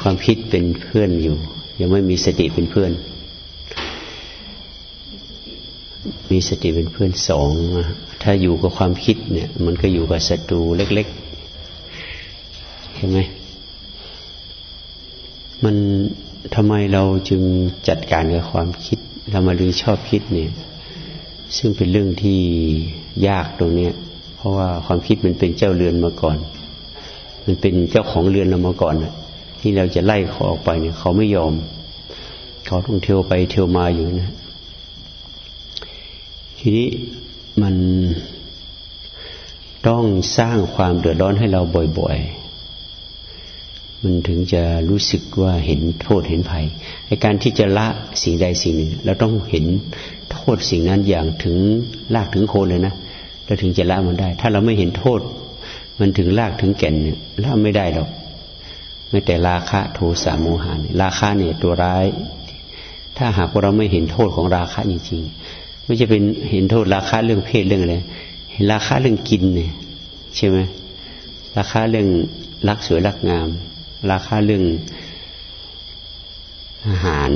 ความคิดเป็นเพื่อนอยู่ ยังไม่มีสติเป็นเพื่อน มีสติเป็นเพื่อนสองถ้าอยู่กับความคิดเนี่ย มันก็อยู่กับศัตรูเล็กๆใช่ไหมมันทำไมเราจึงจัดการกับความคิดเรามาลือชอบคิดเนี่ย ซึ่งเป็นเรื่องที่ยากตรงเนี้ย เพราะว่าความคิดมันเป็นเจ้าเรือนมาก่อน มันเป็นเจ้าของเรือนเรามาก่อนนะ ที่เราจะไล่เขาออกไปเนี่ยเขาไม่ยอม เขาต้องเที่ยวไปเที่ยวมาอยู่นะ ทีนี้มันต้องสร้างความเดือดร้อนให้เราบ่อย ๆ มันถึงจะรู้สึกว่าเห็นโทษเห็นภัยในการที่จะละสิ่งใดสิ่งหนึ่งเราต้องเห็นโทษสิ่งนั้นอย่างถึงลากถึงโคนเลยนะเราถึงจะละมันได้ ถ้าเราไม่เห็นโทษ มันถึงลากถึงแก่นเนี่ยละไม่ได้หรอก ไม่แต่ราคะโทสะโมหะราคะเนี่ยตัวร้าย ถ้าหากว่าเราไม่เห็นโทษของราคะจริงๆไม่จะเป็นเห็นโทษราคะเรื่องเพศเรื่องอะไรเห็นราคะเรื่องกินเนี่ยใช่ไหมราคาเรื่องรักสวยรักงาม ราคาเรื่องอาหาร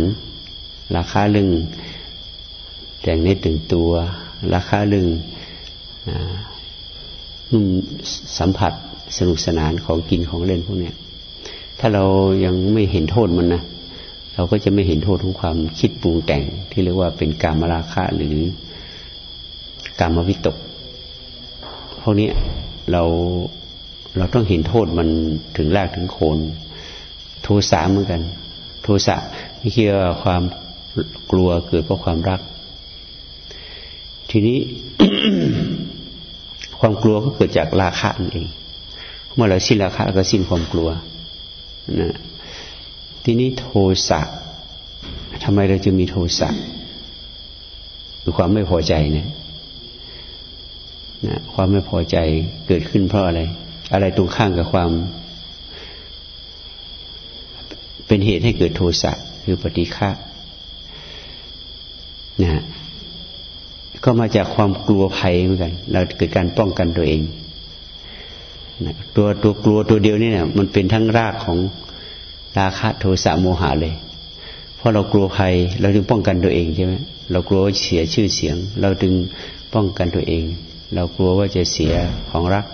ราคาเรื่องแต่งเนื้อตึงตัว ราคาเรื่องนุ่มสัมผัสสนุกสนานของกินของเล่นพวกเนี้ ถ้าเรายังไม่เห็นโทษมันนะเราก็จะไม่เห็นโทษของความคิดปรุงแต่ง ที่เรียกว่าเป็นกามราคะหรือกามวิตกพวกนี้เราเราต้องเห็นโทษมันถึงรากถึงโคน โทสะเหมือนกัน โทสะไม่ใช่ว่าความกลัวเกิดเพราะความรัก ทีนี้ ความกลัวก็เกิดจากราคะนั่นเอง เมื่อเราสิ้นราคะเราก็สิ้นความกลัว นะทีนี้โทสะทำไมเราจะมีโทสะคือความไม่พอใจเนี่ยนะความไม่พอใจเกิดขึ้นเพราะอะไร อะไรตรงข้างกับความ เป็นเหตุให้เกิดโทสะคือปฏิฆะนะก็มาจากความกลัวภัยเหมือนกัน เราเกิดการป้องกันตัวเอง นะตัวตัวกลัวตัวเดียวนี่เนี่ย มันเป็นทั้งรากของราคะโทสะโมหะเลย เพราะเรากลัวภัย เราจึงป้องกันตัวเองใช่ไหมเรากลัวเสียชื่อเสียง เราจึงป้องกันตัวเอง เรากลัวว่าจะเสียของรัก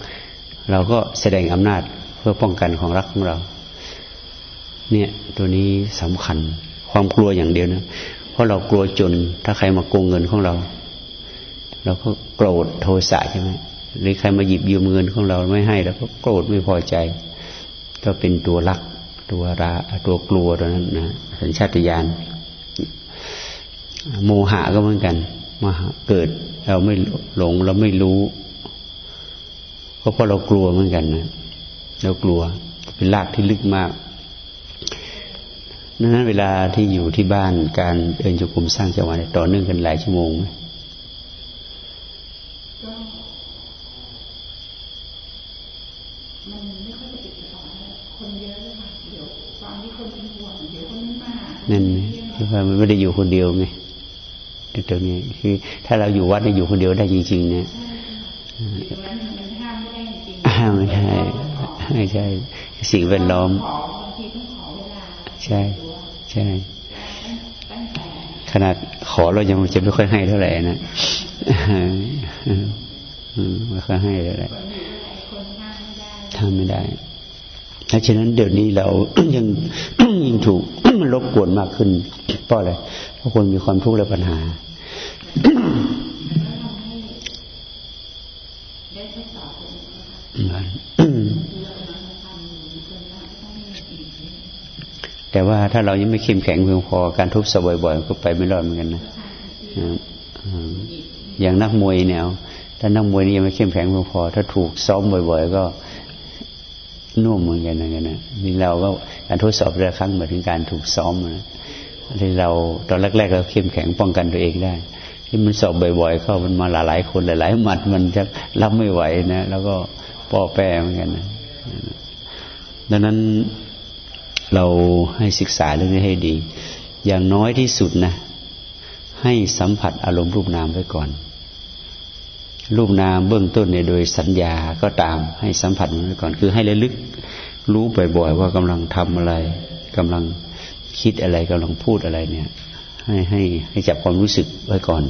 เราก็แสดงอำนาจเพื่อป้องกันของรักของเรา เนี่ยตัวนี้สำคัญความกลัวอย่างเดียวนะเพราะเรากลัวจนถ้าใครมาโกงเงินของเรา เราก็โกรธโทสะใช่ไหม หรือใครมาหยิบยืมเงินของเราไม่ให้เราก็โกรธไม่พอใจ ก็เป็นตัวรัก ตัวราตัวกลัวตัวนั้นนะสัญชาตญาณโมหะก็เหมือนกันมหะเกิดเราไม่หลงเราไม่รู้ก็เพราะเรากลัวเหมือนกันนะเรากลัวเป็นรากที่ลึกมากนั้นเวลาที่อยู่ที่บ้านการเดินจุกุมสร้างจังหวะต่อเนื่องกันหลายชั่วโมงไหม นั่นคือว่ามันไม่ได้อยู่คนเดียวไงตรงนี้คือถ้าเราอยู่วัดได้อยู่คนเดียวได้จริง ๆ เนี่ยห้ามไม่ใช่ไม่ใช่ สิ่งแวดล้อม ใช่ ใช่ขนาดขอเรายังจะไม่ค่อยให้เท่าไหร่นะไม่ค่อยให้เท่าไหร่ทำไม่ได้เพราะฉะนั้นเดี๋ยวนี้เรายังยิ่งถูก รบกวนมากขึ้นเพราะอะไรเพราะคนมีความทุกข์และปัญหาแต่ว่าถ้าเรายังไม่เข้มแข็งเพียงพอการทุบสบ่อยๆก็ไปไม่รอดเหมือนกันนะอย่างนักมวยเนี่ยถ้านักมวยนี่ยังไม่เข้มแข็งเพียงพอ ถ้าถูกซ้อมบ่อย ๆ ก็ น่วมเหมือนกันนะนะนี่เราก็การทดสอบเรือครั้งมาถึงการถูกซ้อมนะที่เราตอนแรกๆเราเข้มแข็งป้องกันตัวเองได้ ที่มันสอบบ่อยๆ เข้ามันมาหลายๆคนหลายๆหมัดมันจะรับไม่ไหวนะแล้วก็ป้อแปรเหมือนกันนะดังนั้นเราให้ศึกษาเรื่องนี้ให้ดี อย่างน้อยที่สุดนะ ให้สัมผัสอารมณ์รูปนามไว้ก่อน รูปนามเบื้องต้นเนี่ยโดยสัญญาก็ตามให้สัมผัสมันไว้ก่อนคือให้ระลึกรู้บ่อยๆว่ากำลังทำอะไรกำลังคิดอะไรกำลังพูดอะไรเนี่ย ให้ให้ให้จับความรู้สึกไว้ก่อน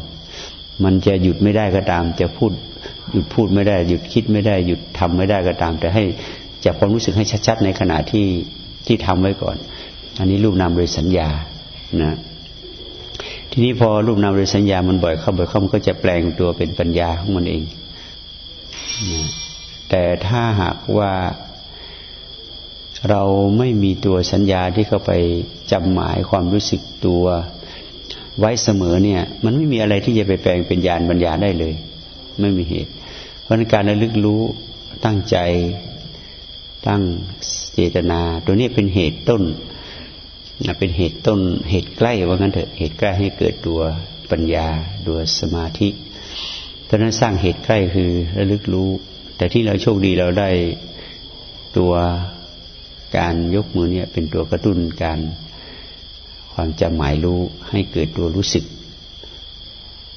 มันจะหยุดไม่ได้ก็ตาม จะพูดหยุดพูดไม่ได้ หยุดคิดไม่ได้ หยุดทำไม่ได้ก็ตาม แต่ให้จับความรู้สึกให้ชัดๆ ในขณะที่ที่ทำไว้ก่อน อันนี้รูปนามโดยสัญญานะ ทีนี้พอรูปนามโดยสัญญามันบ่อยเข้าบ่อยเข้ามันก็จะแปลงตัวเป็นปัญญาของมันเอง แต่ถ้าหากว่าเราไม่มีตัวสัญญาที่เข้าไปจำหมายความรู้สึกตัวไว้เสมอเนี่ย มันไม่มีอะไรที่จะไปแปลงเป็นญาณปัญญาได้เลย ไม่มีเหตุ เพราะการระลึกรู้ตั้งใจตั้งเจตนา ตัวนี้เป็นเหตุต้น เป็นเหตุต้นเหตุใกล้ว่างั้นเถอะเหตุใกล้ให้เกิดตัวปัญญาตัวสมาธิตอนนั้นสร้างเหตุใกล้คือระลึกรู้ แต่ที่เราโชคดีเราได้ตัวการยกมือเนี่ยเป็นตัวกระตุ้นการความจำหมายรู้ให้เกิดตัวรู้สึก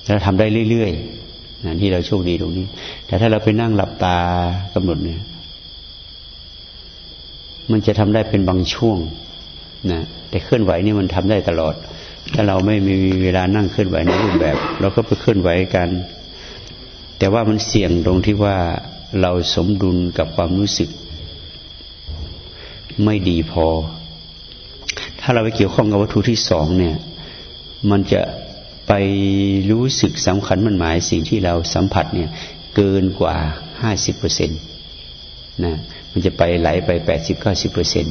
เราทำได้เรื่อยๆนะที่เราโชคดีตรงนี้ แต่ถ้าเราไปนั่งหลับตากำหนดเนี่ย มันจะทำได้เป็นบางช่วงนะ แต่เคลื่อนไหวนี่มันทำได้ตลอด ถ้าเราไม่มีเวลานั่งเคลื่อนไหวในรูปแบบ เราก็ไปเคลื่อนไหวกัน แต่ว่ามันเสี่ยงตรงที่ว่าเราสมดุลกับความรู้สึก ไม่ดีพอ ถ้าเราไปเกี่ยวข้องกับวัตถุที่สองเนี่ย มันจะไปรู้สึกสำคัญมันหมายสิ่งที่เราสัมผัสเนี่ยเกินกว่าห้าสิบเปอร์เซ็นต์นะ มันจะไปไหลไปแปดสิบเก้าสิบเปอร์เซ็น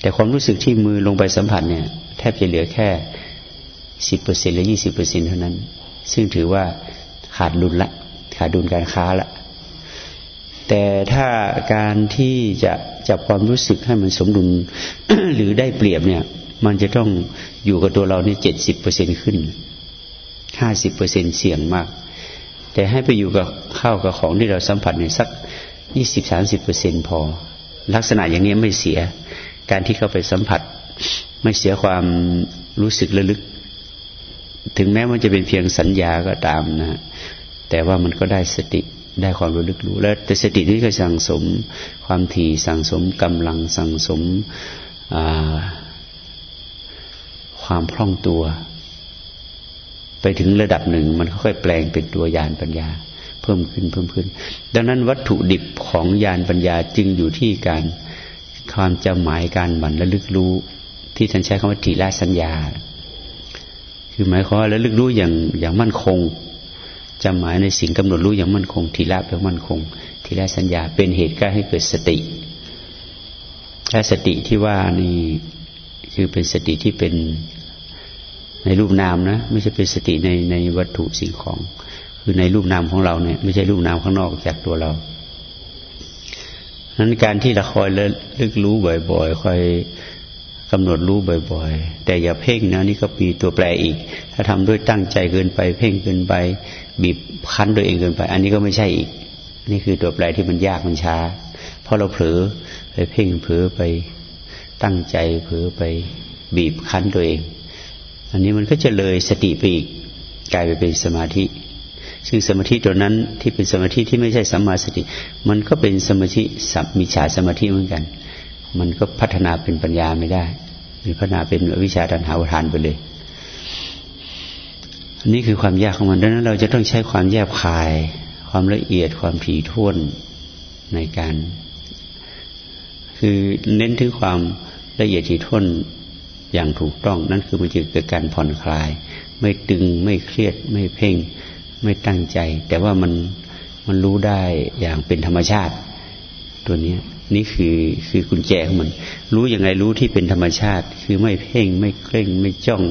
แต่ความรู้สึกที่มือลงไปสัมผัสเนี่ยแทบจะเหลือแค่สิบเปอร์เซ็นต์หรือยี่สิบเปอร์เซ็นต์เท่านั้น ซึ่งถือว่าขาดดุลละ ขาดดุลการค้าละแต่ถ้าการที่จะจับความรู้สึกให้มันสมดุลหรือได้เปรียบเนี่ย มันจะต้องอยู่กับตัวเราเนี่ยเจ็ดสิบเปอร์เซ็นขึ้นห้าสิบเปอร์เซ็นเสี่ยงมาก แต่ให้ไปอยู่กับข้าวกับของที่เราสัมผัสเนี่ยสักยี่สิบสามสิบเปอร์เซ็นพอ ลักษณะอย่างนี้ไม่เสีย การที่เข้าไปสัมผัส ไม่เสียความรู้สึกระลึก ถึงแม้มันจะเป็นเพียงสัญญาก็ตามนะแต่ว่ามันก็ได้สติได้ความรู้ลึกรู้ แล้วแต่สตินี้ก็สั่งสมความถี่สั่งสมกำลังสั่งสมความคล่องตัว ไปถึงระดับหนึ่ง มันค่อยๆแปลงเป็นตัวยานปัญญา พิ่มขึ้นเพิ่มขึ้น ดังนั้นวัตถุดิบของยานปัญญาจึงอยู่ที่การความจำหมายการบันระลึกรู้ ที่ท่านใช้คำว่าทีละสัญญา คือหมายความว่าระลึกรู้อย่างอย่างมั่นคงจำหมายในสิ่งกำหนดรู้อย่างมั่นคงทีละแปลมั่นคง ทีละสัญญาเป็นเหตุใกล้ให้เกิดสติ และสติที่ว่านี่คือเป็นสติที่เป็นในรูปนามนะ ไม่ใช่เป็นสติในในวัตถุสิ่งของ คือในรูปนามของเราเนี่ย ไม่ใช่รูปนามข้างนอกจากตัวเรานั้นการที่เราคอยลึกรู้บ่อยๆคอยกำหนดรู้บ่อยๆ แต่อย่าเพ่งนะนี่ก็มีตัวแปรอีก ถ้าทำด้วยตั้งใจเกินไป เพ่งเกินไป บีบคั้นตัวเองเกินไป อันนี้ก็ไม่ใช่อีก นี่คือตัวแปรที่มันยากมันช้า เพราะเราเผลอไปเพ่งเผลอไปตั้งใจเผลอไปบีบคั้นตัวเอง อันนี้มันก็จะเลยสติไปอีกกลายไปเป็นสมาธิ ซึ่งสมาธิตัวนั้นที่เป็นสมาธิที่ไม่ใช่สัมมาสติ มันก็เป็นสมาธิสัมมิจฉาสมาธิเหมือนกัน มันก็พัฒนาเป็นปัญญาไม่ได้มันพัฒนาเป็นวิชาดันหาวทานไปเลยอันนี้คือความยากของมันดังนั้นเราจะต้องใช้ความแยบคาย ความละเอียดความถี่ถ้วนในการ คือเน้นถึงความละเอียดถี่ถ้วนอย่างถูกต้อง นั่นคือมันจะเกิดการผ่อนคลาย ไม่ตึงไม่เครียดไม่เพ่ง ไม่ตั้งใจ แต่ว่ามันมันรู้ได้อย่างเป็นธรรมชาติ ตัวนี้นี่คือคือกุญแจของมัน รู้ยังไงรู้ที่เป็นธรรมชาติ คือไม่เพ่งไม่เคร่งไม่จ้อง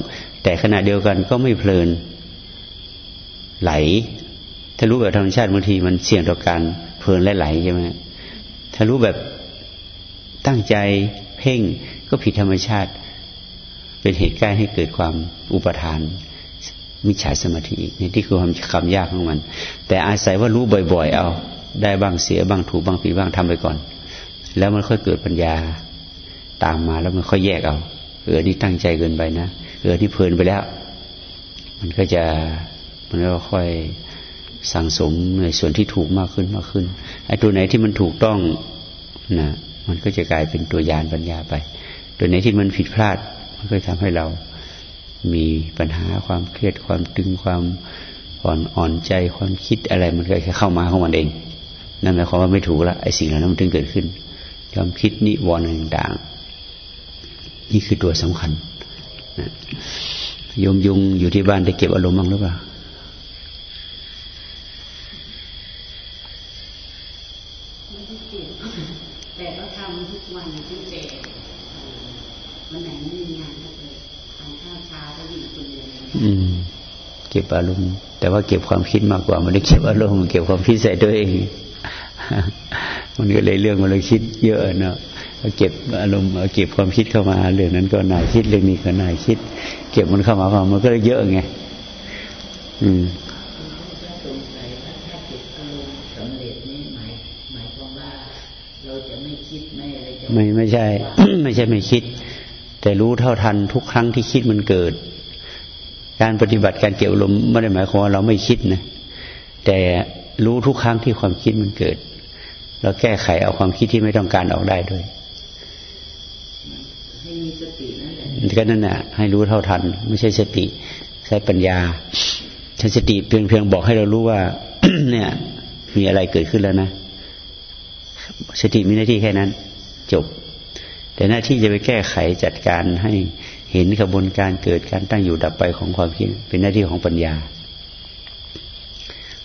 แต่ขณะเดียวกันก็ไม่เพลินไหล ถ้ารู้แบบธรรมชาติบางทีมันเสี่ยงต่อการเพลินและไหลใช่ไหมถ้ารู้แบบตั้งใจเพ่งก็ผิดธรรมชาติ เป็นเหตุใกล้ให้เกิดความอุปทาน มิจฉาสมาธินี่ที่คือความคำยากของมัน แต่อาศัยว่ารู้บ่อย ๆ เอา ได้บ้างเสียบ้างถูกบ้างผิดบ้างทำไปก่อน แล้วมันค่อยเกิดปัญญาตามมาแล้วมันค่อยแยกเอาเออนี่ตั้งใจเกินไปนะเออที่เพลินไปแล้ว มันก็จะมันก็ค่อยสั่งสมในส่วนที่ถูกมากขึ้นมากขึ้นไอ้ตัวไหนที่มันถูกต้องนะมันก็จะกลายเป็นตัวยานปัญญาไป ตัวไหนที่มันผิดพลาดมันก็ทำให้เรา มีปัญหาความเครียดความตึงความอ่อนอ่อนใจความคิดอะไรมันก็แค่เข้ามาของมันเอง นั่นหมายความว่าไม่ถูกละไอ้สิ่งเหล่านั้นมันถึงเกิดขึ้นความคิดนิวรณ์ต่างๆ นี่คือตัวสำคัญนะยมยุงอยู่ที่บ้านได้เก็บอารมณ์บ้างหรือเปล่าแต่ก็ทำทุกวันตั้งแต่วันไหนไม่มีงานก็ไปทานข้าวเช้าก็อยู่คนเดียวอืม เก็บอารมณ์แต่ว่าเก็บความคิดมากกว่าไม่ได้เก็บอารมณ์เก็บความคิดใส่ตัวเอง มันก็เลยเรื่องมันเลยคิดเยอะเนาะเก็บอารมณ์เก็บความคิดเข้ามาเรื่องนั้นก็นายคิดเรื่องนี้ก็นายคิด เก็บมันเข้ามาความมันก็เลยเยอะไงอืมไม่ไม่ใช่ ไม่ใช่ไม่คิด แต่รู้เท่าทันทุกครั้งที่คิดมันเกิด การปฏิบัติการเกี่ยวลมไม่ได้หมายความว่าเราไม่คิดนะ แต่รู้ทุกครั้งที่ความคิดมันเกิด เราแก้ไขเอาความคิดที่ไม่ต้องการออกได้ด้วยให้มีสตินั่นแหละก็นั่นแหะให้รู้เท่าทัน ไม่ใช่สติ ใช้ปัญญาใช้สติเพียงเพียงบอกให้เรารู้ว่า เนี่ย มีอะไรเกิดขึ้นแล้วนะสติมีหน้าที่แค่นั้น จบ แต่หน้าที่จะไปแก้ไขจัดการให้ เห็นกระบวนการเกิดการตั้งอยู่ดับไปของความคิดเป็นหน้าที่ของปัญญา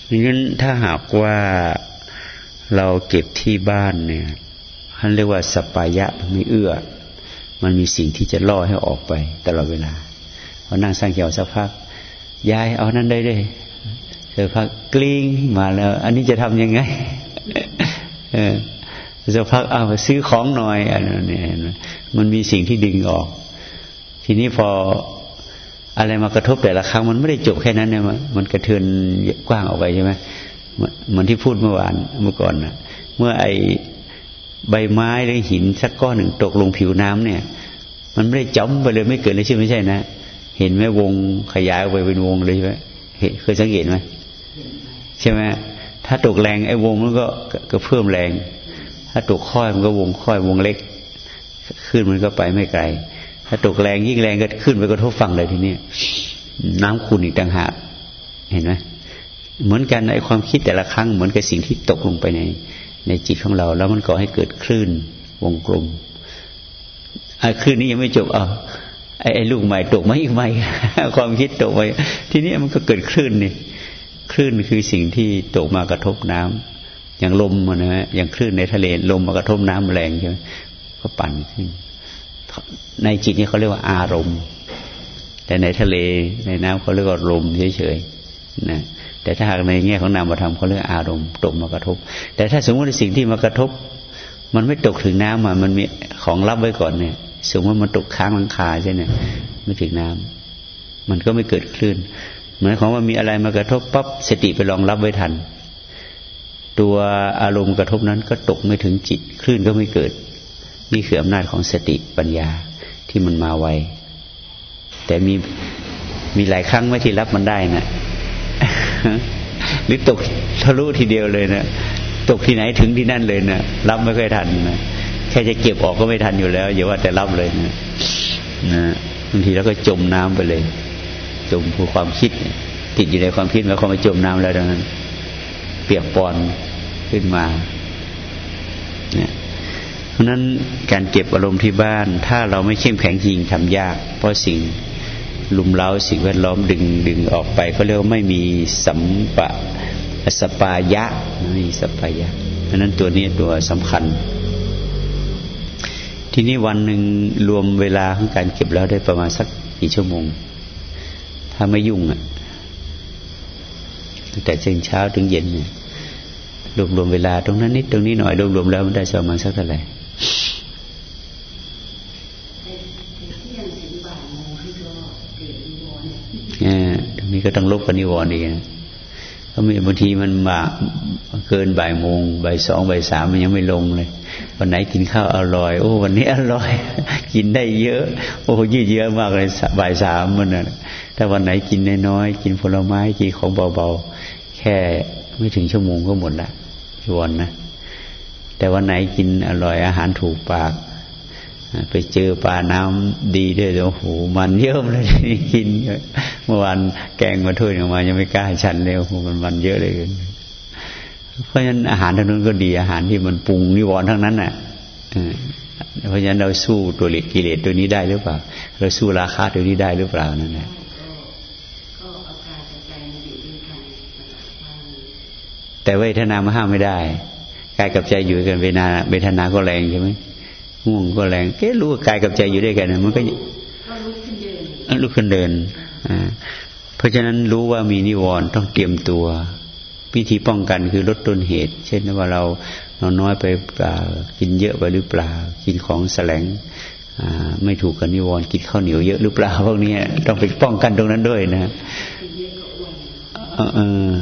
ดังนั้นถ้าหากว่าเราเก็บที่บ้านเนี่ยท่านเรียกว่าสปายะไม่เอื้อ มันมีสิ่งที่จะล่อให้ออกไปตลอดเวลาพอนั่งสร้างเกี่ยวสักพักยายเอานั้นได้เลยเสร็จพักกลิ้งมาแล้ว อันนี้จะทำยังไงเออสักพักเอาซื้อของหน่อยอันนี้มันมีสิ่งที่ดึงออก ทีนี้พออะไรมากระทบแต่ละครั้ง มันไม่ได้จบแค่นั้นเนี่ยมันกระเทือนกว้างออกไปใช่ไหมเหมือนที่พูดเมื่อวานเมื่อก่อนนะเมื่อไอใบไม้หรือหินสักก้อนหนึ่งตกลงผิวน้ำเนี่ย มันไม่ได้จ้อมไปเลยไม่เกิดเลยใช่ไม่ใช่นะ เห็นไหมวงขยายออกไปเป็นวงเลยใช่ไหมเคยสังเกตไหมใช่ไหมถ้าตกแรงไอ้วงมันก็ก็เพิ่มแรง ถ้าตกค่อยมันก็วงค่อยวงเล็ก ขึ้นมันก็ไปไม่ไกล ถ้าตกแรงยิ่งแรงก็ขึ้นไปกระทบฝั่งเลยทีนี้น้ำขุ่นอีกต่างหากเห็นไหมเหมือนกันไอความคิดแต่ละครั้งเหมือนกับสิ่งที่ตกลงไปใน ในจิตของเรา แล้วมันก่อให้เกิดคลื่นวงกลมไอ้คลื่นนี้ยังไม่จบอะไอ้ไอ้ลูกใหม่ตกมาอีกใหม่ความคิดตกไปทีนี้มันก็เกิดคลื่นนี่คลื่นคือสิ่งที่ตกมากระทบน้ำอย่างลมนะฮะอย่างคลื่นในทะเลลมมากระทบน้ำแรงใช่ไหมก็ปั่นขึ้น ในจิตนี่เขาเรียกว่าอารมณ์ แต่ในทะเลในน้ำเขาเรียกว่าลมเฉยๆนะแต่ถ้าหากในแง่ของนามธรรมเขาเรียกอารมณ์ตกมากระทบ แต่ถ้าสมมติสิ่งที่มากระทบ มันไม่ตกถึงน้ำมันมันมีของรับไว้ก่อนเนี่ย สมมติมันตกค้างหลังคาใช่ไหมไม่ถึงน้ำมันก็ไม่เกิดคลื่นหมายความว่ามีอะไรมากระทบปั๊บสติไปรองรับไว้ทัน ตัวอารมณ์กระทบนั้นก็ตกไม่ถึงจิตคลื่นก็ไม่เกิด นี่คืออำนาจของสติปัญญาที่มันมาไว แต่มีมีหลายครั้งไม่ที่รับมันได้นะหรือตกทะลุทีเดียวเลยนะตกที่ไหนถึงที่นั่นเลยนะรับไม่ค่อยทันนะแค่จะเก็บออกก็ไม่ทันอยู่แล้วอย่าว่าแต่รับเลยนะนะบางทีเราก็จมน้ำไปเลย จมผู้ความคิด ติดอยู่ในความคิดแล้วเขามาจมน้ำแล้วดังนั้น เปียกปอนขึ้นมา ราะนั้นการเก็บอารมณ์ที่บ้าน ถ้าเราไม่เข้มแข็งจริงทำยาก เพราะสิ่งลุมเล้าสิ่งแวดล้อมดึงดึงออกไปเขาเรียกว่าไม่มีสัมปะสปายะไม่มีสปายะเพราะนั้นตัวนี้ตัวสำคัญ ทีนี้วันหนึ่งรวมเวลาของการเก็บแล้วได้ประมาณสักกี่ชั่วโมง ถ้าไม่ยุ่งอะตั้งแต่เช้าเช้าถึงเย็นเนี่ยรวมรวมเวลาตรงนั้นนิดตรงนี้หน่อยรวมรวมแล้วมันได้ประมาณสักเท่าไหร่ตรงนี้ ก็ต้องลบกับนิวรณ์อีกนะก็มีบางทีมันมาเกินบ่ายโมงบ่ายสองบ่ายสามมันยังไม่ลงเลย วันไหนกินข้าวอร่อย โอ้วันนี้อร่อย กินได้เยอะ โอ้ยืดเยอะมากเลยบ่ายสามมันนะถ้าวันไหนกินน้อยๆกินผลไม้กินของเบาๆแค่ไม่ถึงชั่วโมงก็หมดละนิวรณ์นะแต่วันไหนกินอร่อยอาหารถูกปาก ไปเจอปลาน้ำดีด้วยโอ้โหมันเยอะเลยกินเมื่อวานแกงมาถ้วยออกมา ยังไม่กล้าฉันเลยโอ้โหมันมันเยอะเลยเพราะฉะนั้นอาหารทางนู้นก็ดีอาหารที่มันปรุงนิวรณ์ทั้งนั้นน่ะเพราะฉะนั้นเราสู้ตัวเลกิเลสตัวนี้ได้หรือเปล่า เราสู้ราคาตัวนี้ได้หรือเปล่านั่นแหละแต่เวทนามาห้ามไม่ได้กายกับใจอยู่กันเวทนาเวทนาก็แรงใช่ไหม ง่วงก็แรงเอ๊ะรู้กายกับใจอยู่ด้วยกันมันก็ลุกขึ้นเดินอ่าเพราะฉะนั้นรู้ว่ามีนิวรณ์ต้องเตรียมตัววิธีป้องกันคือลดต้นเหตุ เช่นว่าเรานอนน้อยไปเปล่ากินเยอะไปหรือเปล่า กินของแสลงไม่ถูกกับนิวรณ์กินข้าวเหนียวเยอะหรือเปล่าพวกนี้ต้องไปป้องกันตรงนั้นด้วยนะเออ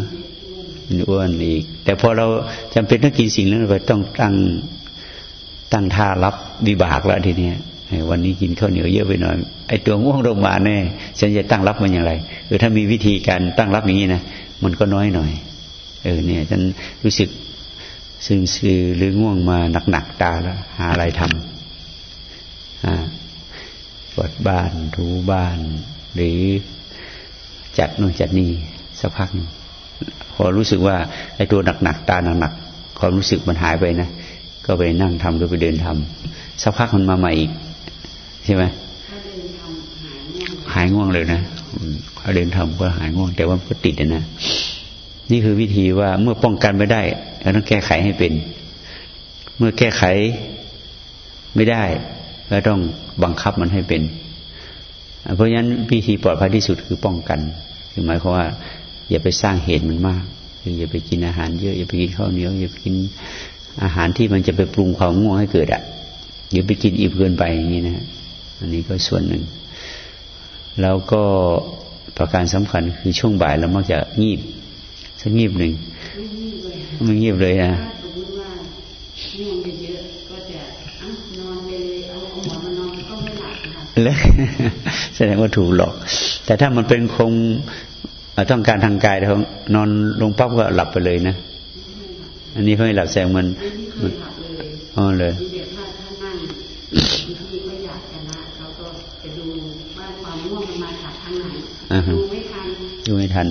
อ้วนอีก แต่พอเราจำเป็นต้องกินสิ่งนั้นไปต้องตั้ง ตั้งท่ารับวิบากแล้วทีเนี้ยวันนี้กินข้าวเหนียวเยอะไปหน่อยไอ้ตัวง่วงลงมาแน่ฉันจะตั้งรับมันอย่างไรเออถ้ามีวิธีการตั้งรับอย่างนี้นะมันก็น้อยหน่อย เออเนี่ยฉันรู้สึกซึมซึหรือง่วงมาหนักๆตาแล้วหาอะไรทำอ่ากวาดบ้านถูบ้าน หรือจัดโน่นจัดนี่สักพักนึงพอรู้สึกว่าไอ้ตัวหนักๆตาหนักๆความรู้สึกมันหายไปนะ ก็ไปนั่งทำหรือไปเดินทำสักพักมันมาใหม่อีกใช่ไหมหายง่วงเลยนะเขาเดินทำก็หายง่วง แต่ว่าก็ติดนะนี่คือวิธีว่าเมื่อป้องกันไม่ได้เราต้องแก้ไขให้เป็น เมื่อแก้ไขไม่ได้ก็ต้องบังคับมันให้เป็น เพราะฉะนั้นวิธีปลอดภัยที่สุดคือป้องกัน คือหมายความว่า อย่าไปสร้างเหตุมันมากคืออย่าไปกินอาหารเยอะอย่าไปกินข้าวเหนียวอย่าไปกิน อาหารที่มันจะไปปรุงความง่วงให้เกิดอะ่ะหรือไปกินอิ่มเกินไปอย่างนี้นะอันนี้ก็ส่วนหนึ่ง แล้วก็ประการสำคัญคือช่วงบ่ายเรามักจะงีบสักงีบหนึ่งไม่งีบเลยนะแล้วแสดงว่าถูกหลอก แต่ถ้ามันเป็นคงต้องการทางกายเรานอนลงปั๊บก็หลับไปเลยนะ อันนี้เขาไม่หลับแสงมันมันอ๋อเลยดูไม่ทันดูไม่ทัน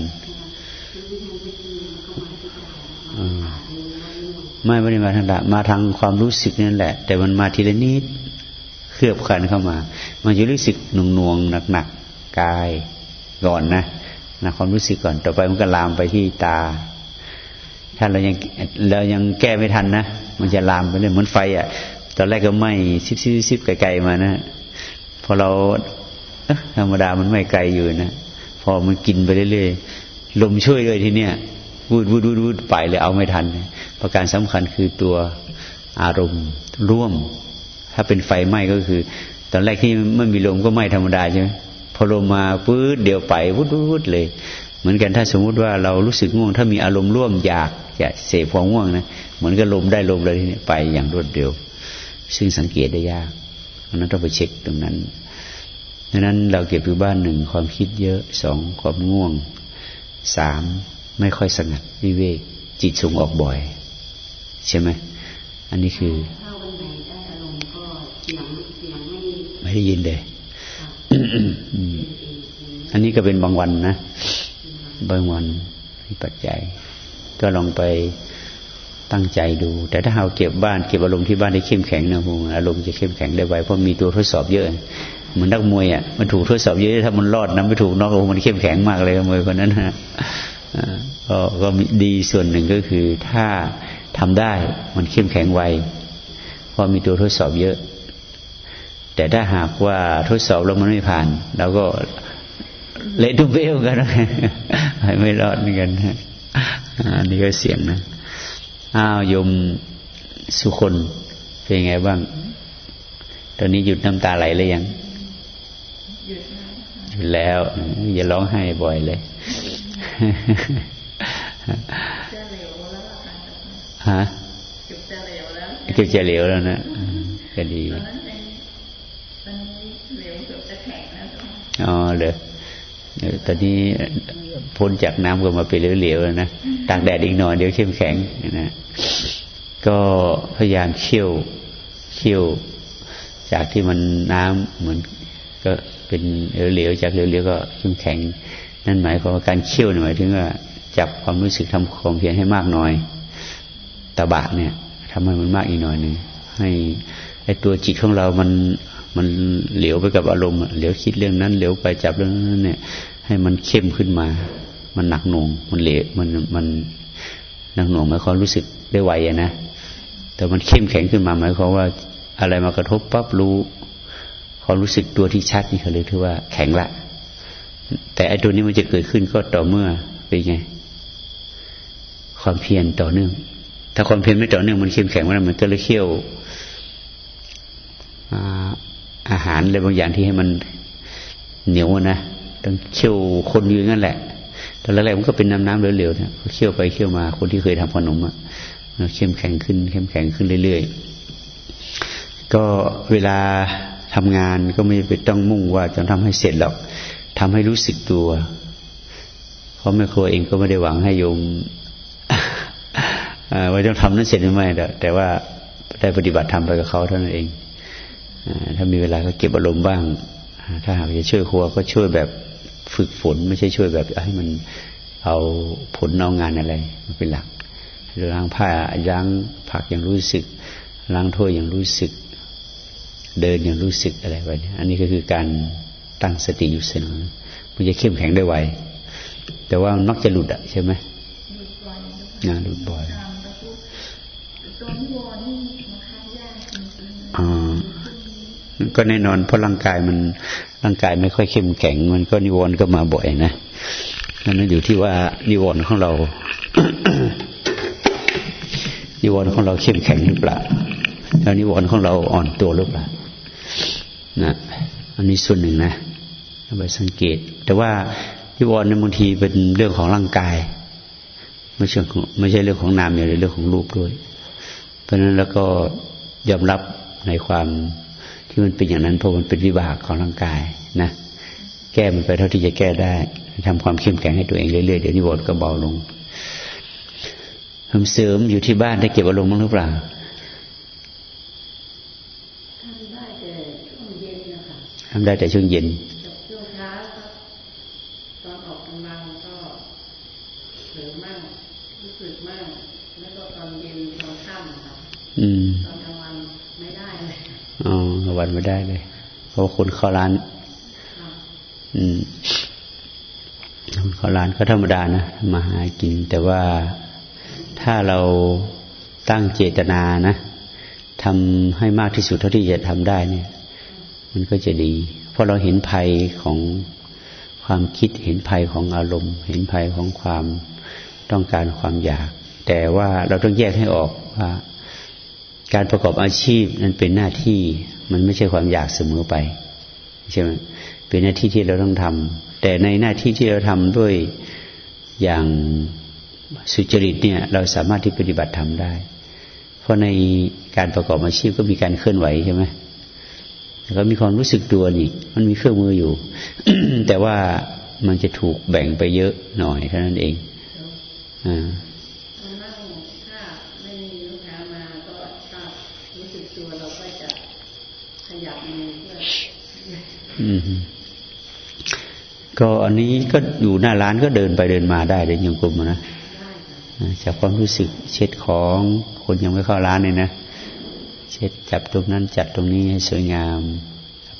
ไม่ไม่ได้มาทางดามาทางความรู้สึกนั่นแหละ แต่มันมาทีละนิดเคลือบขันเข้ามา มันจะรู้สึกหน่วงหน่วงหนักหนักกายก่อนนะนะความรู้สึกก่อน ต่อไปมันก็ลามไปที่ตา ถ้าเรายังเรายังแก้ไม่ทันนะมันจะลามไปเรื่อยเหมือนไฟอะตอนแรกก็ไหม้ซิบซิบซิบไกลๆมานะพอเราธรรมดามันไม่ไกลอยู่นะพอมันกินไปเรื่อยๆลมช่วยเลยทีเนี้ยวูดวูดวูดวูดไปเลยเอาไม่ทัน ประการสำคัญคือตัวอารมณ์ร่วม ถ้าเป็นไฟไหม้ก็คือ ตอนแรกที่ไม่มีลมก็ไหม้ธรรมดาใช่ไหมพอลมมาปื๊ดเดี๋ยวไปวุดวุดเลย เหมือนกันถ้าสมมุติว่าเรารู้สึกง่วง ถ้ามีอารมณ์ร่วมอยากจะเสพความง่วงนะเหมือนกับลมได้ลมเลยทีนี้ไปอย่างรวดเร็ว ซึ่งสังเกตได้ยากเพราะนั้นต้องไปเช็คตรงนั้นดังนั้นเราเก็บอยู่บ้านหนึ่งความคิดเยอะสองความง่วงสามไม่ค่อยสงัดวิเวก จิตสูงออกบ่อย ใช่ไหมอันนี้คือไม่ได้ยินเลยอันนี้ก็เป็นบางวันนะ บางวันมีปัจจัย ก็ลองไปตั้งใจดู แต่ถ้าเราเก็บบ้านเก็บอารมณ์ที่บ้านได้เข้มแข็งนะพงอารมณ์จะเข้มแข็งได้ไวเพราะมีตัวทดสอบเยอะเหมือนนักมวยอะมันถูกทดสอบเยอะถ้ามันรอดนะไม่ถูกนอกมันเข้มแข็งมากเลยมวยคนนั้นฮะก็ก็ดีส่วนหนึ่งก็คือถ้าทำได้มันเข้มแข็งไวเพราะมีตัวทดสอบเยอะ แต่ถ้าหากว่าทดสอบแล้วมันไม่ผ่านเราก็ เละตุ้มเบ้กันไม่รอดเหมือนกันอันนี้ก็เสียงนะอ้าวยมสุคนเป็นไงบ้าง ตอนนี้หยุดน้ำตาไหลเลยยังหยุดแล้ว อย่าร้องไห้บ่อยเลยฮะเกือบจะเหลวแล้วเกือบจะเหลวแล้วนะก็ดีอ๋อเลย ตอนนี้พ้นจากน้ำก็มาเป็นเหลวๆแล้วนะตากแดดอีกหน่อยเดี๋ยวเข้มแข็งนะก็พยายามเคี่ยวเคี่ยวจากที่มันน้ำเหมือนก็เป็นเหลวๆจากเหลวๆก็ขึ้นแข็ง นั่นหมายความว่าการเคี่ยวหมายถึงว่าจับความรู้สึกทำความเพียรให้มากหน่อยตบะเนี่ยทำให้มันมากอีกหน่อยหนึ่งให้ไอตัวจิตของเรามัน มันเหลวไปกับอารมณ์เหลวคิดเรื่องนั้นเหลวไปจับเรื่องนั้นเนี่ย ให้มันเข้มขึ้นมา มันหนักหน่วง มันเหลวมันมันหนักหน่วงหมายความรู้สึกได้ไวอะนะ แต่มันเข้มแข็งขึ้นมาหมายความว่าอะไรมากระทบปั๊บรู้ความรู้สึกตัวที่ชัดนี่เขาเรียกว่าแข็งละ แต่ไอ้ตัวนี้มันจะเกิดขึ้นก็ต่อเมื่อเป็นไง ความเพียรต่อเนื่อง ถ้าความเพียรไม่ต่อเนื่องมันเข้มแข็งมันมันก็เลยเคี่ยวอ่า อาหารอะไรบางอย่างที่ให้มันเหนียวนะต้องเคี่ยวคนอยู่นั่นแหละแต่แรกๆมันก็เป็นน้ำน้ำเหลวๆเนี่ยเคี่ยวไปเคี่ยวมา คนที่เคยทำขนมอะเข้มแข็งขึ้น เข้มแข็งขึ้นเรื่อยๆ ก็เวลาทำงานก็ไม่ไปต้องมุ่งว่าจะทำให้เสร็จหรอกทำให้รู้สึกตัว เพราะแม่ครัวเองก็ไม่ได้หวังให้โยมว่าต้องทำนั้นเสร็จหรือไม่แต่ว่าได้ปฏิบัติทำไปกับเขาเท่านั้นเอง ถ้ามีเวลาก็เก็บอารมณ์บ้าง ถ้าหากจะช่วยครัวก็ช่วยแบบฝึกฝน ไม่ใช่ช่วยแบบให้มันเอาผลเอางานอะไรเป็นหลักล้างผ้าล้างผักอย่างรู้สึก ล้างถ้วยอย่างรู้สึก เดินอย่างรู้สึกอะไรไปอันนี้ก็คือการตั้งสติอยู่เสมอมันจะเข้มแข็งได้ไวแต่ว่ามันมักจะหลุดอะใช่ไหมงานหลุดบ่อยอ๋อ ก็แน่นอนเพราะร่างกายมันร่างกายไม่ค่อยเข้มแข็ง มันก็นิวรณ์ก็มาบ่อยนะนั่นอยู่ที่ว่านิวรณ์ของเรา นิวรณ์ของเราเข้มแข็งหรือเปล่าแล้วนิวรณ์ของเราอ่อนตัวหรือเปล่านะอันนี้ส่วนหนึ่งนะไปสังเกต แต่ว่านิวรณ์ในบางทีเป็นเรื่องของร่างกาย ไม่ใช่ไม่ใช่เรื่องของนามอย่างเดียวเรื่องของรูปด้วย เพราะฉะนั้นแล้วก็ยอมรับในความ ที่มันเป็นอย่างนั้นเพราะมันเป็นวิบากของร่างกายนะแก้มันไปเท่าที่จะแก้ได้ทำความเข้มแข็งให้ตัวเองเรื่อยๆเดี๋ยวนิวรณ์ก็เบาลงทำเสริมอยู่ที่บ้านได้เก็บอารมณ์บ้างหรือเปล่าทำได้แต่ช่วงเย็นช่วงเช้าตอนออกกำลังก็เสริมมากรู้สึกมากแล้วก็ตอนเย็นตอนค่ำค่ะตอนกลางวันไม่ได้เลย อ๋อกลางวันไม่ได้เลย เพราะคนเข้าร้าน อืมคนเข้าร้านก็ธรรมดานะมาหากิน แต่ว่าถ้าเราตั้งเจตนานะทำให้มากที่สุดเท่าที่จะทำได้เนี่ย มันก็จะดี เพราะเราเห็นภัยของความคิดเห็นภัยของอารมณ์ เห็นภัยของความต้องการความอยาก แต่ว่าเราต้องแยกให้ออกว่า การประกอบอาชีพนั้นเป็นหน้าที่มันไม่ใช่ความอยากเสมอไปใช่ไหมเป็นหน้าที่ที่เราต้องทำแต่ในหน้าที่ที่เราทำด้วยอย่างสุจริตเนี่ย เราสามารถที่ปฏิบัติทำได้ เพราะในการประกอบอาชีพก็มีการเคลื่อนไหวใช่ไหมแล้วก็มีความรู้สึกตัวนี่ มันมีเครื่องมืออยู่ แต่ว่ามันจะถูกแบ่งไปเยอะหน่อยเท่านั้นเองอ่า ก็อันนี้ก็อยู่หน้าร้านก็เดินไปเดินมาได้เลยยังกลุ่มนะจากความรู้สึกเช็ดของคนยังไม่เข้าร้านเลยนะเช็ดจับตรงนั้นจัดตรงนี้ให้สวยงาม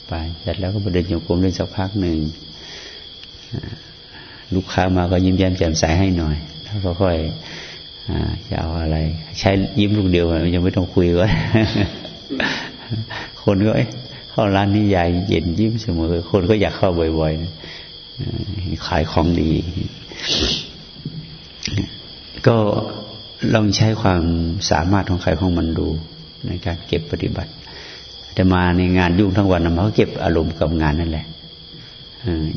ไปจัดแล้วก็ไปเดินโยกลมเล่นสักพักหนึ่งลูกค้ามาก็ยิ้มแย้มแจ่มใสให้หน่อย แล้วก็ค่อยจะเอาอะไร ใช้ยิ้มลูกเดียวยังไม่ต้องคุยก็คนก็ เข้าร้านนี้ใหญ่เย็นยิ้มเสมอ คนก็อยากเข้าบ่อยๆขายของดี ก็ลองใช้ความสามารถของใครของมันดู ในการเก็บปฏิบัติ แต่มาในงานยุ่งทั้งวันมันก็เก็บอารมณ์กับงานนั่นแหละ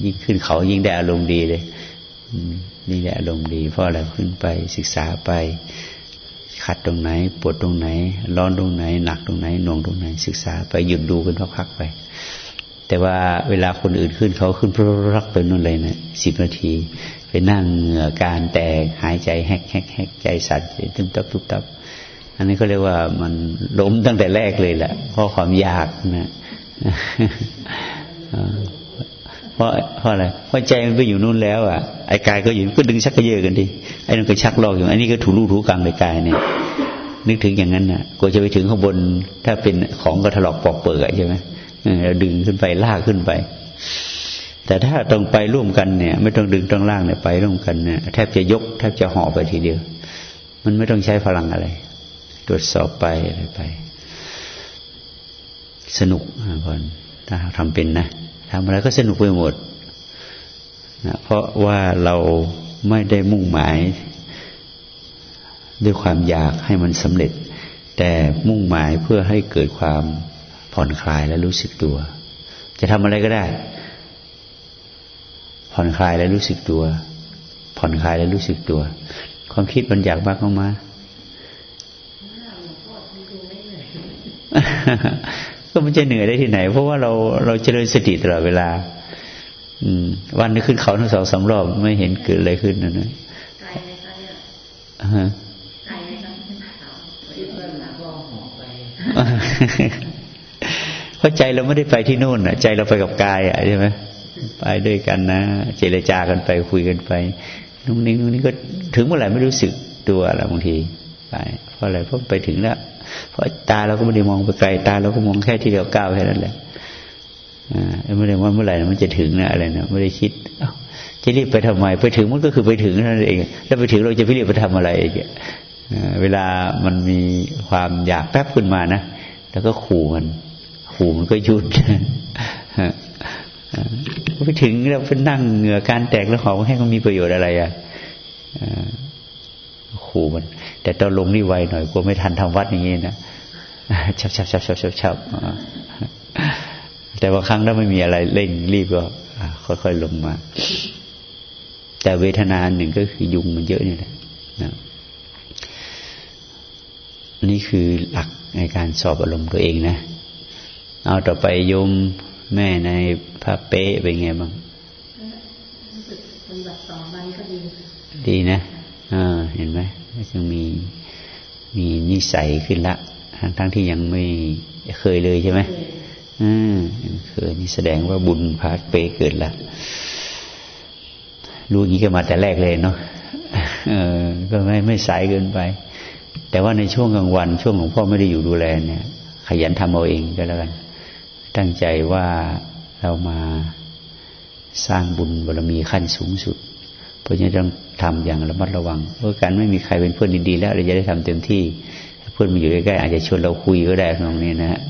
ยิ่งขึ้นเขายิ่งได้อารมณ์ดีเลยนี่แหละอารมณ์ดี เพราะอะไรขึ้นไปศึกษาไป ขัดตรงไหน ปวดตรงไหน ร้อนตรงไหน หนักตรงไหนหน่วงตรงไหน ศึกษาไปหยุดดูเป็นพักๆไป แต่ว่าเวลาคนอื่นขึ้นเขาขึ้นพรักไปนู่นเลยนะสิบนาที ไปนั่งเหงื่อการแตกหายใจแฮกแฮกแฮกใจสั่นตุ้มตับตุ้มตับ อันนี้เขาเรียกว่ามันล้มตั้งแต่แรกเลยแหละเพราะความยากนะ ราะเพราะอะไรเพราะใจมันไปอยู่นู่นแล้ว อะไอ้กายก็อยู่ก็ดึงชักกระเยอะกันดิไอ้นั่นก็ชักลอกอยู่อันนี้ก็ถูรูถูกลางในกายเนี่ย นึกถึงอย่างนั้นน่ะกว่าจะไปถึงข้างบน ถ้าเป็นของก็ถลอกปอกเปิดใช่ไหมเราดึงขึ้นไปลากขึ้นไป แต่ถ้าต้องไปร่วมกันเนี่ย ไม่ต้องดึงต้องล่างเนี่ยไปร่วมกันเนี่ยแทบจะยกแทบจะห่อไปทีเดียว มันไม่ต้องใช้พลังอะไร ตรวจสอบไปอะไรไป สนุกก่อนถ้าทำเป็นนะ ทำอะไรก็สนุกไปหมดนะเพราะว่าเราไม่ได้มุ่งหมาย ด้วยความอยากให้มันสำเร็จ แต่มุ่งหมายเพื่อให้เกิดความผ่อนคลายและรู้สึกตัว จะทำอะไรก็ได้ ผ่อนคลายและรู้สึกตัว ผ่อนคลายและรู้สึกตัว ความคิดมันอยากบ้างเข้ามา ก็มันจะเหนื่อยได้ที่ไหน เพราะว่าเราเราเจริญสติตลอดเวลา อืม วันนี้ขึ้นเขาทั้งสองสารอบไม่เห็นเกิดอะไรขึ้นนะนะฮะเพราะใจเราไม่ได้ไปที่นู่นอะ ใจเราไปกับกายอะใช่ไหมไปด้วยกันนะ เจรจากันไปคุยกันไปนุ่งนิ่งนุ่งนิ่งก็ถึงเมื่อไหร่ไม่รู้สึกตัวแล้วบางทีไปเพราะอะไรเพราะไปถึงแล้ว เพราะตาเราก็ไม่ได้มองไปไกลตาเราก็มองแค่ที่เดียวก้าวแค่นั้นแหละอ่าไม่ได้ว่าเมื่อไหร่มันจะถึงนะอะไรนะไม่ได้คิดจะรีบไปทำไม ไปถึงมันก็คือไปถึงนั่นเอง แล้วไปถึงเราจะไปรีบไปทำอะไรอีกเวลามันมีความอยากแป๊บขึ้นมานะแล้วก็ขู่มัน ขู่มันก็หยุดไปถึงเราไปนั่งเหงื่อการแตกแล้วหอมให้มันมีประโยชน์อะไรอะ ขู่มัน แต่ตอนลงนี่ไวหน่อยกลัวไม่ทันทำวัดอย่างนี้นะชับชับชับชับชับชับแต่ว่าครั้งถ้าไม่มีอะไรเร่งรีบก็ค่อยๆลงมา แต่เวทนาหนึ่งก็คือยุงมันเยอะนี่แหละนะนี่คือหลักในการสอบอารมณ์ตัวเองนะ เอาต่อไปโยมแม่ในพระเป๊ะเป็นไงบ้างดีนะ อ่า เห็นไหม ยังมีมีนิสัยขึ้นละทั้งทั้งที่ยังไม่เคยเลยใช่ไหมอืมเคยนี่แสดงว่าบุญพาเปเกิดละรู้อย่างนี้ก็มาแต่แรกเลยเนาะเออก็ไม่ไม่สายเกินไป แต่ว่าในช่วงกลางวัน ช่วงของพ่อไม่ได้อยู่ดูแลเนี่ย ขยันทำเอาเองก็แล้วกัน ตั้งใจว่าเรามาสร้างบุญบารมีขั้นสูงสุด เพราะฉะนั้นต้อง ทำอย่างระมัดระวังเพราะการไม่มีใครเป็นเพื่อนดีๆแล้วเราจะได้ทำเต็มที่เพื่อนมาอยู่ใกล้ๆอาจจะชวนเราคุยก็ได้ตรงนี้นะ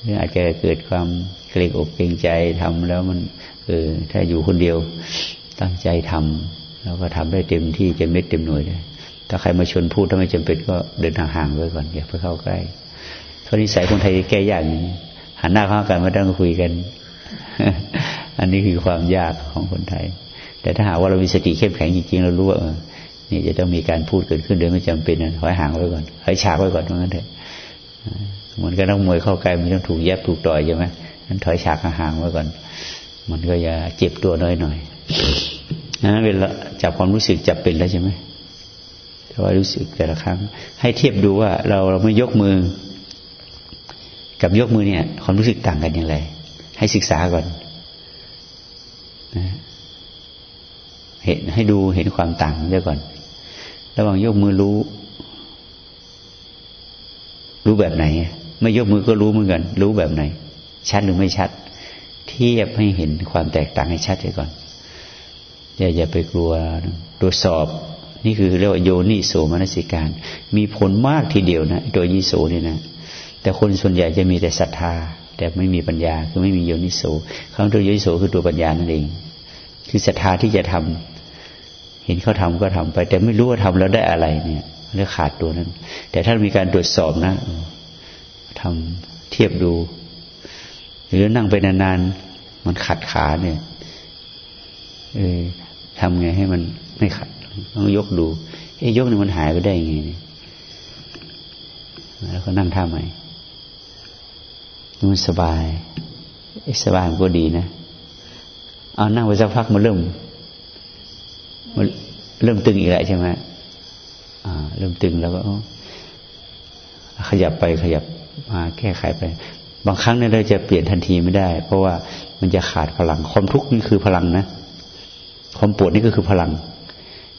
หรืออาจจะเกิดความเกรงอกเกรงใจทำแล้วมันเออถ้าอยู่คนเดียวตั้งใจทำแล้วก็ทำได้เต็มที่เต็มเม็ดเต็มหน่วยเลยถ้าใครมาชวนพูดถ้าไม่จำเป็นก็เดินห่างๆไว้ก่อนอย่าไปเข้าใกล้เพราะนิสัยคนไทยแก้ยากนี้หันหน้าเข้ากันมาต้องคุยกัน อันนี้คือความยากของคนไทย แต่ถ้าหากว่าเรามีสติเข้มแข็งจริงๆเรารู้ว่าเนี่จะต้องมีการพูดเกิดขึ้นโดยไม่จำเป็นนะถอยห่างไว้ก่อนถอยฉากไว้ก่อนเพราะงั้นเถอะเหมือนกับนักมวยเข้าใกล้มันต้องถูกแยบถูกต่อยใช่ไหมนั้นถอยฉากห่างไว้ก่อน มันก็จะเจ็บตัวน้อยหน่อยนะเวลาจับความรู้สึกจับเป็นแล้วใช่ไหมแต่ว่ารู้สึกแต่ละครั้ง ให้เทียบดูว่าเราเราไม่ยกมือ กับยกมือเนี่ย ความรู้สึกต่างกันอย่างไร ให้ศึกษาก่อนนะ เห็นให้ดูเห็นความต่างเดี๋ยวก่อน ระหว่างยกมือรู้ รู้แบบไหน ไม่ยกมือก็รู้เหมือนกัน รู้แบบไหน ชัดหรือไม่ชัด เทียบให้เห็นความแตกต่างให้ชัดเลยวก่อนอย่าอย่าไปกลัวตรวจสอบ นี่คือเรียกว่าโยนิโสมนสิการ มีผลมากทีเดียวนะตัวยิโสนี่นะ แต่คนส่วนใหญ่จะมีแต่ศรัทธา แต่ไม่มีปัญญาคือไม่มีโยนิโสคำตัวโยนิโสคือตัวปัญญานั่นเอง คือศรัทธาที่จะทำเห็นเขาทำก็ทำไป แต่ไม่รู้ว่าทำแล้วได้อะไรเนี่ยเรียกขาดตัวนั้น แต่ถ้ามีการตรวจสอบนะทำเทียบดู หรือนั่งไปนานๆมันขัดขาเนี่ยเออทำไงให้มันไม่ขัดต้องยกดูเอ้ยกนี่มันหายไปได้ยังไงเนี่ยแล้วก็นั่งท่าใหม่มันสบายสบายมันก็ดีนะ เอานั่งไปสักพักมันเริ่ม มันเริ่มตึงอีกแล้วใช่ไหมอ่าเริ่มตึงแล้วก็ขยับไปขยับมาแก้ไขไป บางครั้งเนี่ยเราจะเปลี่ยนทันทีไม่ได้ เพราะว่ามันจะขาดพลัง ความทุกข์นี่คือพลังนะ ความปวดนี่ก็คือพลัง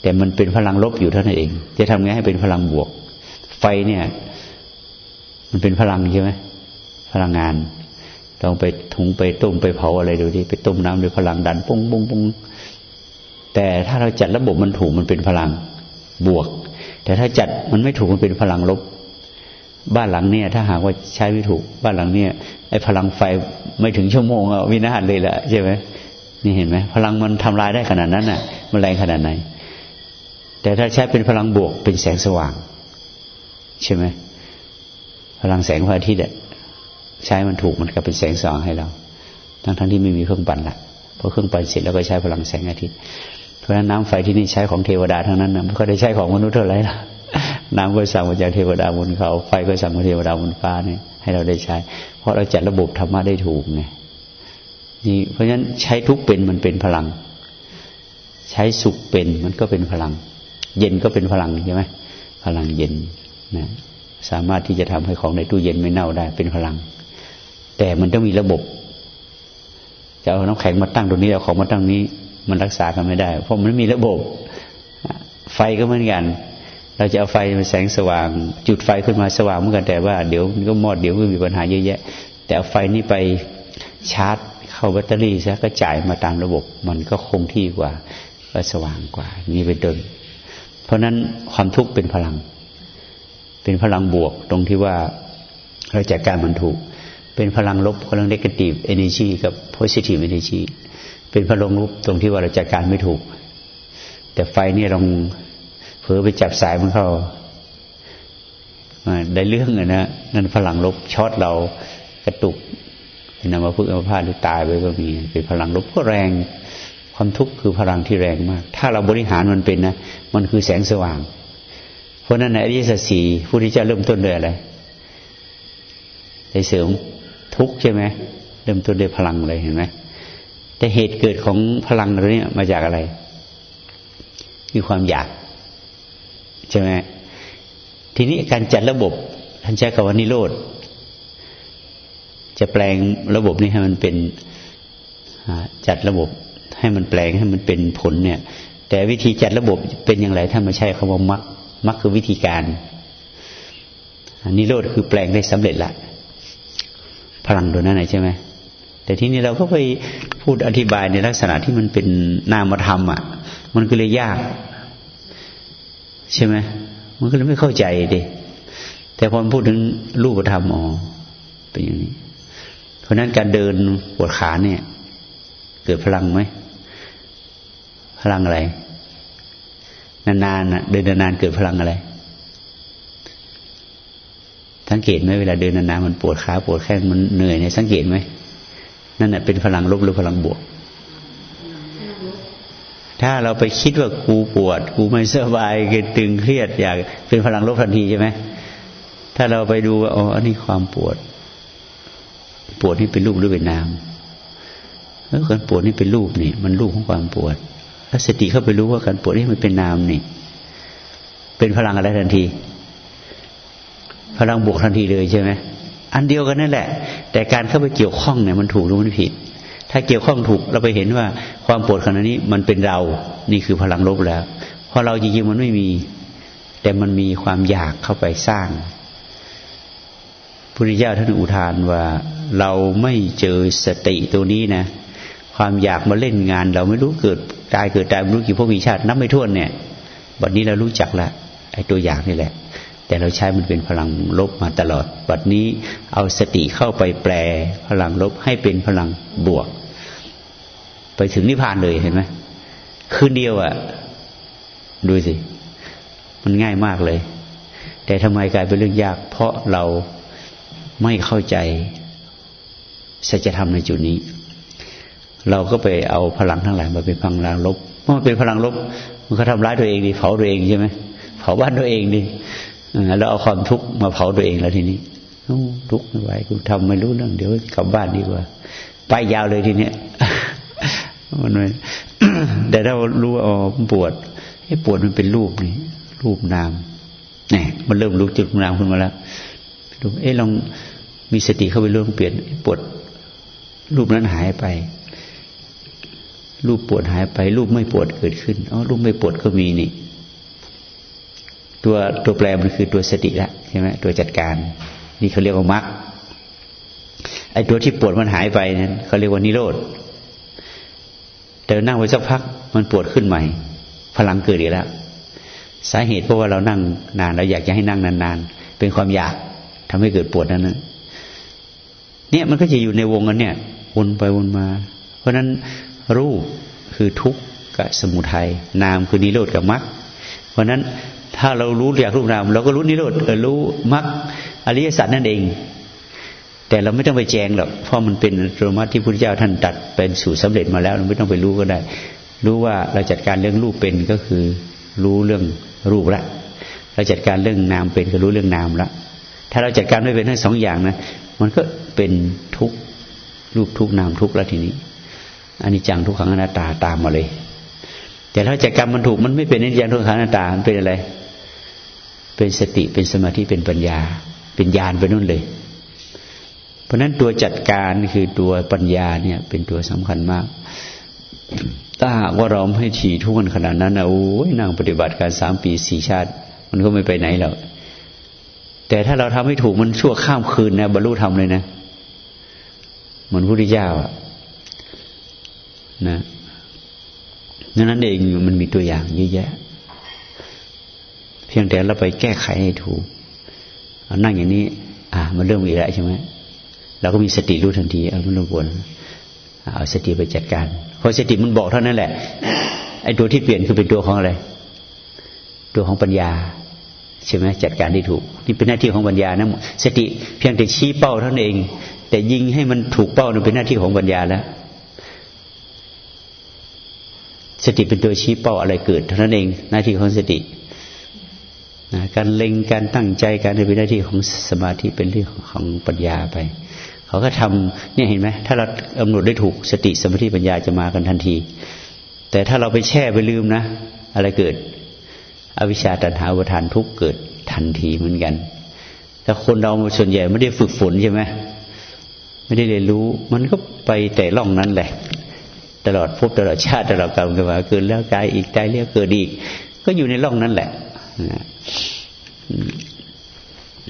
แต่มันเป็นพลังลบอยู่เท่านั้นเอง จะทำไงให้เป็นพลังบวก ไฟเนี่ย มันเป็นพลังใช่ไหมพลังงานต้องไปถุงไปต้มไปเผาอะไรดูดิไปต้มน้ำด้วยพลังดันปุ้งปุ้งปุ้ง แต่ถ้าเราจัดระบบมันถูกมันเป็นพลังบวก แต่ถ้าจัดมันไม่ถูกมันเป็นพลังลบ บ้านหลังเนี่ย ถ้าหากว่าใช้ไม่ถูก บ้านหลังเนี่ยไอ้พลังไฟไม่ถึงชั่วโมงอะวินาศเลยแหละใช่ไหมนี่เห็นไหมพลังมันทำลายได้ขนาดนั้นน่ะ มันแรงขนาดไหน แต่ถ้าใช้เป็นพลังบวกเป็นแสงสว่าง ใช่ไหมพลังแสงพระอาทิตย์ใช้มันถูกมันก็เป็นแสงสว่างให้เรา ทั้งทั้งที่ไม่มีเครื่องปั่นละพอเครื่องปั่นเสร็จแล้วก็ใช้พลังแสงอาทิตย์ เพราะฉะนั้นน้ำไฟที่นี่ใช้ของเทวดาทั้งนั้นนะไม่ค่อยได้ใช้ของมนุษย์เท่าไหร่ละน้ำก็สั่งมาจากเทวดาบนเขา ไฟก็สั่งมาเทวดาบนฟ้าเนี่ยให้เราได้ใช้ เพราะเราจัดระบบธรรมะได้ถูกไงนี่เพราะฉะนั้นใช้ทุกเป็นมันเป็นพลัง ใช้สุขเป็นมันก็เป็นพลัง เย็นก็เป็นพลังใช่ไหมพลังเย็นนะสามารถที่จะทำให้ของในตู้เย็นไม่เน่าได้เป็นพลัง แต่มันต้องมีระบบจะเอาน้ำแข็งมาตั้งตรงนี้เอาของมาตั้งนี้ มันรักษากันไม่ได้ เพราะมันไม่มีระบบ ไฟก็เหมือนกัน เราจะเอาไฟมาแสงสว่าง จุดไฟขึ้นมาสว่างเหมือนกันแต่ว่าเดี๋ยวมันก็มอดเดี๋ยวก็มีปัญหาเยอะแยะ แต่เอาไฟนี้ไปชาร์จ เข้าแบตเตอรี่ซะก็จ่ายมาตามระบบ มันก็คงที่กว่าก็สว่างกว่า นี่เป็นต้นเพราะนั้นความทุกข์เป็นพลัง เป็นพลังบวกตรงที่ว่าเราจัดการมันถูก เป็นพลังลบพลัง negative energy กับ positive energy เป็นพลังลบตรงที่ว่าเราจัดการไม่ถูก แต่ไฟนี่ลองเผลอไปจับสายมันเข้าได้เรื่องอะนะนั่นพลังลบช็อตเรากระตุกเป็นนมาพึ่งอาพาหรือตายไปก็มี เป็นพลังลบก็แรง ความทุกข์คือพลังที่แรงมาก ถ้าเราบริหารมันเป็นนะมันคือแสงสว่าง เพราะนั้นในอริยสัจสี่ผู้ที่จะเริ่มต้นด้วยอะไรในเสริมทุกข์ใช่ไหมเริ่มต้นด้วยพลังเลยเห็นไหม แต่เหตุเกิดของพลังตัวนี้มาจากอะไร มีความอยากใช่ไหมทีนี้การจัดระบบท่านใช้คำว่านิโรธจะแปลงระบบนี้ให้มันเป็นจัดระบบให้มันแปลงให้มันเป็นผลเนี่ย แต่วิธีจัดระบบเป็นอย่างไรถ้ามาใช้คำว่ามักมักคือวิธีการนิโรธคือแปลงได้สำเร็จละพลังตัวนั้นใช่ไหม แต่ที่นี้เราก็ไปพูดอธิบายในลักษณะที่มันเป็นนามธรรมอะ มันก็เลยยาก ใช่ไหมมันก็เลยไม่เข้าใจดิแต่พอพูดถึงรูปธรรมอ๋อเป็นอย่างนี้ เพราะนั้นการเดินปวดขาเนี่ย เกิดพลังไหมพลังอะไร นานๆนะเดินนานๆเกิดพลังอะไรสังเกตไหมเวลาเดินนานๆมันปวดขาปวดแข้งมันเหนื่อยเนี่ยสังเกตไหม นั่นแหละเป็นพลังลบหรือพลังบวก ถ้าเราไปคิดว่ากูปวดกูไม่สบายกูตึงเครียดอยากเป็นพลังลบทันทีใช่ไหมถ้าเราไปดูว่าอ๋ออันนี้ความปวด ปวดนี่เป็นรูปหรือเป็นนามแล้วการปวดนี่เป็นรูปนี่ มันรูปของความปวดถ้าสติเข้าไปรู้ว่าการปวดนี่มันเป็นนามนี่ เป็นพลังอะไรทันที พลังบวกทันทีเลยใช่ไหม อันเดียวกันนั่นแหละ แต่การเข้าไปเกี่ยวข้องเนี่ยมันถูกหรือมันผิด ถ้าเกี่ยวข้องถูกเราไปเห็นว่าความปวดขณะนี้มันเป็นเรา นี่คือพลังลบแล้วเพราะเราจริงๆมันไม่มี แต่มันมีความอยากเข้าไปสร้างพุทธิเจ้าท่านอุทานว่าเราไม่เจอสติตัวนี้นะ ความอยากมาเล่นงาน เราไม่รู้เกิดตายเกิดตายไม่รู้กี่พวกกี่ชาตินับไม่ถ้วนเนี่ยบัดนี้เรารู้จักละไอ้ตัวอย่างนี่แหละ แต่เราใช้มันเป็นพลังลบมาตลอดบัดนี้เอาสติเข้าไปแปลพลังลบให้เป็นพลังบวก ไปถึงนิพพานเลยเห็นไหมคืนเดียวอะ่ะ ดูสิ มันง่ายมากเลย แต่ทำไมกลายเป็นเรื่องยาก เพราะเราไม่เข้าใจสัจธรรมในจุดนี้ เราก็ไปเอาพลังทั้งหลายมาเป็นพลังลบเมื่อมันเป็นพลังลบ มันก็ทำร้ายตัวเองดิเผาตัวเองใช่ไหมเผาบ้านตัวเองดิ แล้วเอาความทุกข์มาเผาตัวเองแล้วทีนี้ทุกข์ไม่ไหวกูทำไม่รู้เรื่องเดี๋ยวกลับบ้านดีกว่าไปยาวเลยทีเนี้ยมันไม่แต่ถ้ารู้ว่าอ๋อปวดไอ้ปวดมันเป็นรูปนี่รูปนามเนี่ยมันเริ่มรู้จุดนามขึ้นมาแล้วดูเอ๊ะลองมีสติเข้าไปร่วมเปลี่ยนปวด รูปนั้นหายไป รูปปวดหายไป รูปไม่ปวดเกิดขึ้นอ๋อรูปไม่ปวดก็มีนี่ ตัวตัวแปรมันคือตัวสติละใช่ไหมตัวจัดการ นี่เขาเรียกว่ามรรคไอ้ตัวที่ปวดมันหายไปนั้นเขาเรียกว่านิโรธแต่นั่งไว้สักพักมันปวดขึ้นใหม่ พลังเกิดอีกแล้ว สาเหตุเพราะว่าเรานั่งนานเราอยากจะให้นั่งนานๆเป็นความอยากทำให้เกิดปวดนั้นนะเนี่ยมันก็จะอยู่ในวงกันเนี่ยวนไปวนมา เพราะฉะนั้นรูปคือทุกข์กับสมุทัยนามคือนิโรธกับมรรคเพราะฉะนั้น ถ้าเรารู้อยากรูปนามเราก็รู้นิโรธรู้มรรคอริยสัจนั่นเอง แต่เราไม่ต้องไปแจงหรอกเพราะมันเป็นธรรมะที่พระพุทธเจ้าท่านตัดเป็นสู่สำเร็จมาแล้วเราไม่ต้องไปรู้ก็ได้ รู้ว่าเราจัดการเรื่องรูปเป็นก็คือรู้เรื่องรูปละเราจัดการเรื่องนามเป็นก็รู้เรื่องนามละถ้าเราจัดการไม่เป็นทั้งสองอย่างนะมันก็เป็นทุกรูปทุกนามทุกแล้วทีนี้อันนี้จังทุกขังอนัตตาตามมาเลย แต่ถ้าจัดการมันถูกมันไม่เป็นอนิจจังทุกขังอนัตตามันเป็นอะไร เป็นสติเป็นสมาธิเป็นปัญญา เป็นญาณไปนู่นเลย เพราะนั้นตัวจัดการคือตัวปัญญาเนี่ย เป็นตัวสำคัญมาก ถ้าหากว่าเราไม่ถี่ทุกคนขนาดนั้นนะโอ้ยนั่งปฏิบัติการสามปีสี่ชาติ มันก็ไม่ไปไหนหรอกแต่ถ้าเราทำให้ถูกมันชั่วข้ามคืนนะบรรลุธรรมเลยนะเหมือนพระพุทธเจ้าอะนะนั้นเองมันมีตัวอย่างเยอะแยะ เพียงแต่เราไปแก้ไขให้ถูกนั่งอย่างนี้ อ่า มันเริ่มอีกแล้วใช่ไหมเราก็มีสติรู้ทันทีเอามันรบกวนเอาสติไปจัดการเพอสติมันบอกเท่านั้นแหละไอ้ตัวที่เปลี่ยนคือเป็นตัวของอะไรตัวของปัญญาใช่ไหมจัดการได้ถูก นี่เป็นหน้าที่ของปัญญานะสติเพียงแต่ชี้เป้าเท่านั้นเอง แต่ยิงให้มันถูกเป้านั่นเป็นหน้าที่ของปัญญาแล้วสติเป็นตัวชี้เป้าอะไรเกิดเท่านั้นเอง หน้าที่ของสติ นะการเล็งการตั้งใจการเป็นหน้าที่ของสมาธิเป็นเรื่องของปัญญาไป เขาก็ทำเนี่ยเห็นไหมถ้าเรากำหนดได้ถูกสติสมาธิปัญญาจะมากันทันที แต่ถ้าเราไปแช่ไปลืมนะ อะไรเกิด อวิชชาตัณหาอุทานทุกเกิดทันทีเหมือนกันแต่คนเราส่วนใหญ่ไม่ได้ฝึกฝนใช่ไหมไม่ได้เรียนรู้ มันก็ไปแต่ล่องนั้นแหละ ตลอดพบตลอดชาติตลอดกรรมกันมาเกิดแล้วกายอีกตายเรียกเกิดอีก ก็อยู่ในล่องนั้นแหละ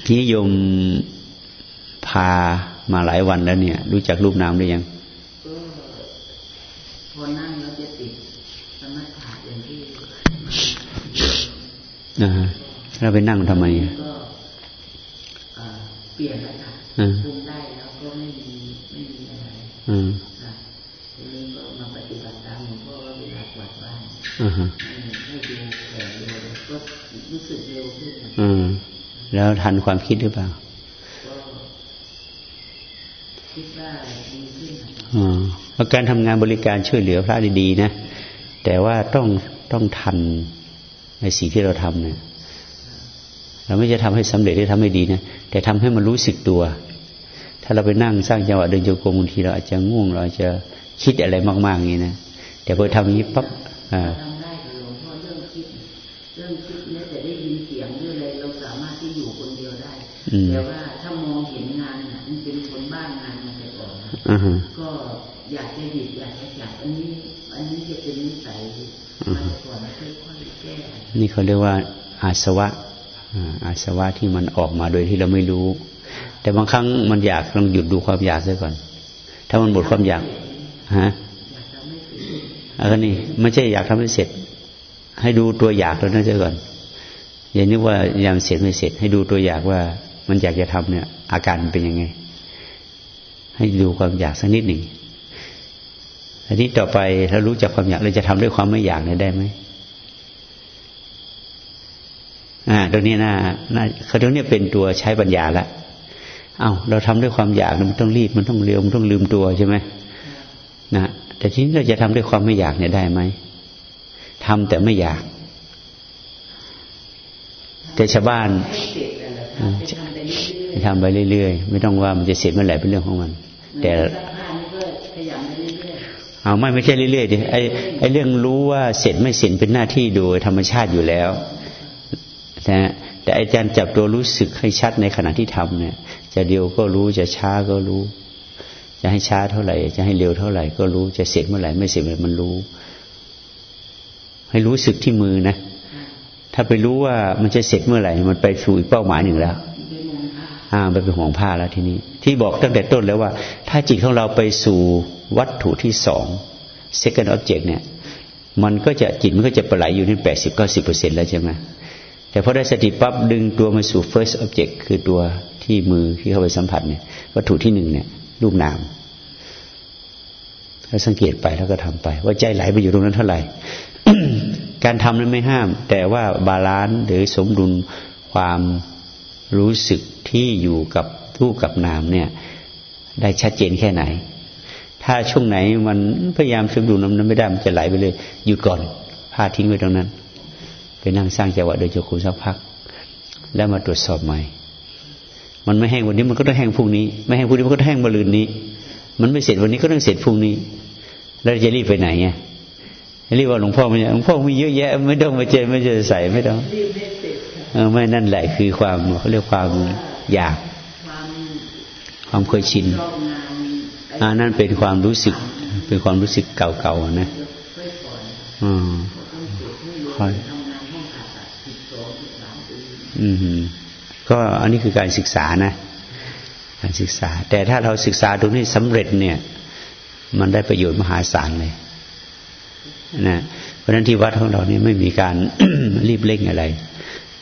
ที่โยมพามาหลายวันแล้วเนี่ย รู้จักรูปนามหรือยังพอนั่งแล้วจะติดสมถะอย่างที่นะฮะเราไปนั่งทำไมก็เปลี่ยนแล้วค่ะคุมได้แล้วก็ไม่มีไม่มีอะไรทีนี้ก็มาปฏิบัติตามหลวงพ่อเวลากวาดบ้านให้ดูแผลดูก็รู้สึกเร็วขึ้น อืม แล้วทันความคิดหรือเปล่าคิดว่าดีขึ้นอ๋อการทำงานบริการช่วยเหลือพระดีๆนะ แต่ว่าต้องต้องทันในสิ่งที่เราทำเนี่ยเราไม่จะทำให้สำเร็จได้ทำให้ดีนะแต่ทำให้มันรู้สึกตัว ถ้าเราไปนั่งสร้างจังหวะเดินโยกบางทีเราอาจจะง่วง เราอาจจะคิดอะไรมากๆอย่างนี้นะแต่พอทำอย่างนี้ปั๊บอ่า แต่ว่าถ้ามองเห็นงานเนี่ยมันเป็นคนบ้านงานมาแต่ก่อนก็อยากจะหยุดอยากจะจับอันนี้ อันนี้จะเป็นนิสัยมาแต่ก่อนค่อยๆแก้นี่เขาเรียกว่าอาสวะอาสวะที่มันออกมาโดยที่เราไม่รู้ แต่บางครั้งมันอยากลองหยุดดูความอยากซะก่อน ถ้ามันหมดความอยากฮะอันนี้ไม่ใช่อยากทำให้เสร็จ ให้ดูตัวอยากตัวนั้นซะก่อนอย่านึกว่ายังเสร็จไม่เสร็จ ให้ดูตัวอยากว่า มันอยากจะทำเนี่ย อาการเป็นยังไง ให้ดูความอยากสักนิดหนึ่งอันนี้ต่อไปถ้ารู้จักความอยากเราจะทำด้วยความไม่อยากได้ไหมอ่าตรงนี้นะนะเขาตรงนี้เป็นตัวใช้ปัญญาละเอา้าเราทำด้วยความอยากมันต้องรีบมันต้องเร็วมันต้องลืมตัวใช่ไหมนะแต่ทีนี้เราจะทำด้วยความไม่อยากเนี่ยได้ไหมทำแต่ไม่อยาก แต่ชาวบ้าน ทำไปเรื่อยๆ ไม่ต้องว่ามันจะเสร็จเมื่อไหร่เป็นเรื่องของมัน แต่เอาไม่ไม่ใช่เรื่อยๆดิไอ้ไอ้เรื่องรู้ว่าเสร็จไม่เสร็จเป็นหน้าที่โดยธรรมชาติอยู่แล้วนะแต่อาจารย์จับตัวรู้สึกให้ชัดในขณะที่ทำเนี่ย จะเร็วก็รู้จะช้าก็รู้ จะให้ช้าเท่าไหร่ จะให้เร็วเท่าไหร่ก็รู้จะเสร็จเมื่อไหร่ไม่เสร็จมันรู้ ให้รู้สึกที่มือนะถ้าไปรู้ว่ามันจะเสร็จเมื่อไหร่ มันไปสู่อีกเป้าหมายหนึ่งแล้ว อ่าไปเป็นห่วงผ้าแล้วทีนี้ ที่บอกตั้งแต่ต้นแล้วว่า ถ้าจิตของเราไปสู่วัตถุที่สอง second object เนี่ย มันก็จะจิตมันก็จะไหลอยู่ที่แปดสิบเก้าสิบเปอร์เซ็นต์แล้วใช่ไหมแต่พอได้สติปั๊บดึงตัวมาสู่ first object คือตัวที่มือที่เข้าไปสัมผัสเนี่ย วัตถุที่หนึ่งเนี่ย รูปนามแล้วสังเกตไปแล้วก็ทำไป ว่าใจไหลไปอยู่ตรงนั้นเท่าไหร่ การทำนั้นไม่ห้าม แต่ว่า balance หรือสมดุลความรู้สึก ที่อยู่กับรูปกับนามเนี่ย ได้ชัดเจนแค่ไหน ถ้าช่วงไหนมันพยายามสมดุลนั้นไม่ได้มันจะไหลไปเลยหยุดก่อนพาทิ้งไว้ตรงนั้น ไปนั่งสร้างจังหวะโดยจคุสักพัก แล้วมาตรวจสอบใหม่ มันไม่แห้งวันนี้มันก็ต้องแห้งพรุ่งนี้ ไม่แห้งพรุ่งนี้มันก็ต้องแห้งมะรืนนี้ มันไม่เสร็จวันนี้ก็ต้องเสร็จพรุ่งนี้ แล้วจะรีบไปไหนไงรีบว่าหลวงพ่อไม่หลวงพ่อมีเยอะแยะ ไม่ต้องมาเจอไม่เจอใส่ไม่ต้องเออไม่นั่นแหละคือความเขาเรียกความ อยาก ความเคยชินอ่านั่นเป็นความรู้สึก เป็นความรู้สึกเก่าๆนะอืมคอยอืมก็อันนี้คือการศึกษานะการศึกษา แต่ถ้าเราศึกษาตรงนี้สำเร็จเนี่ย มันได้ประโยชน์มหาศาลเลยนะเพราะฉะนั้นที่วัดของเราเนี่ยไม่มีการรีบเร่งอะไร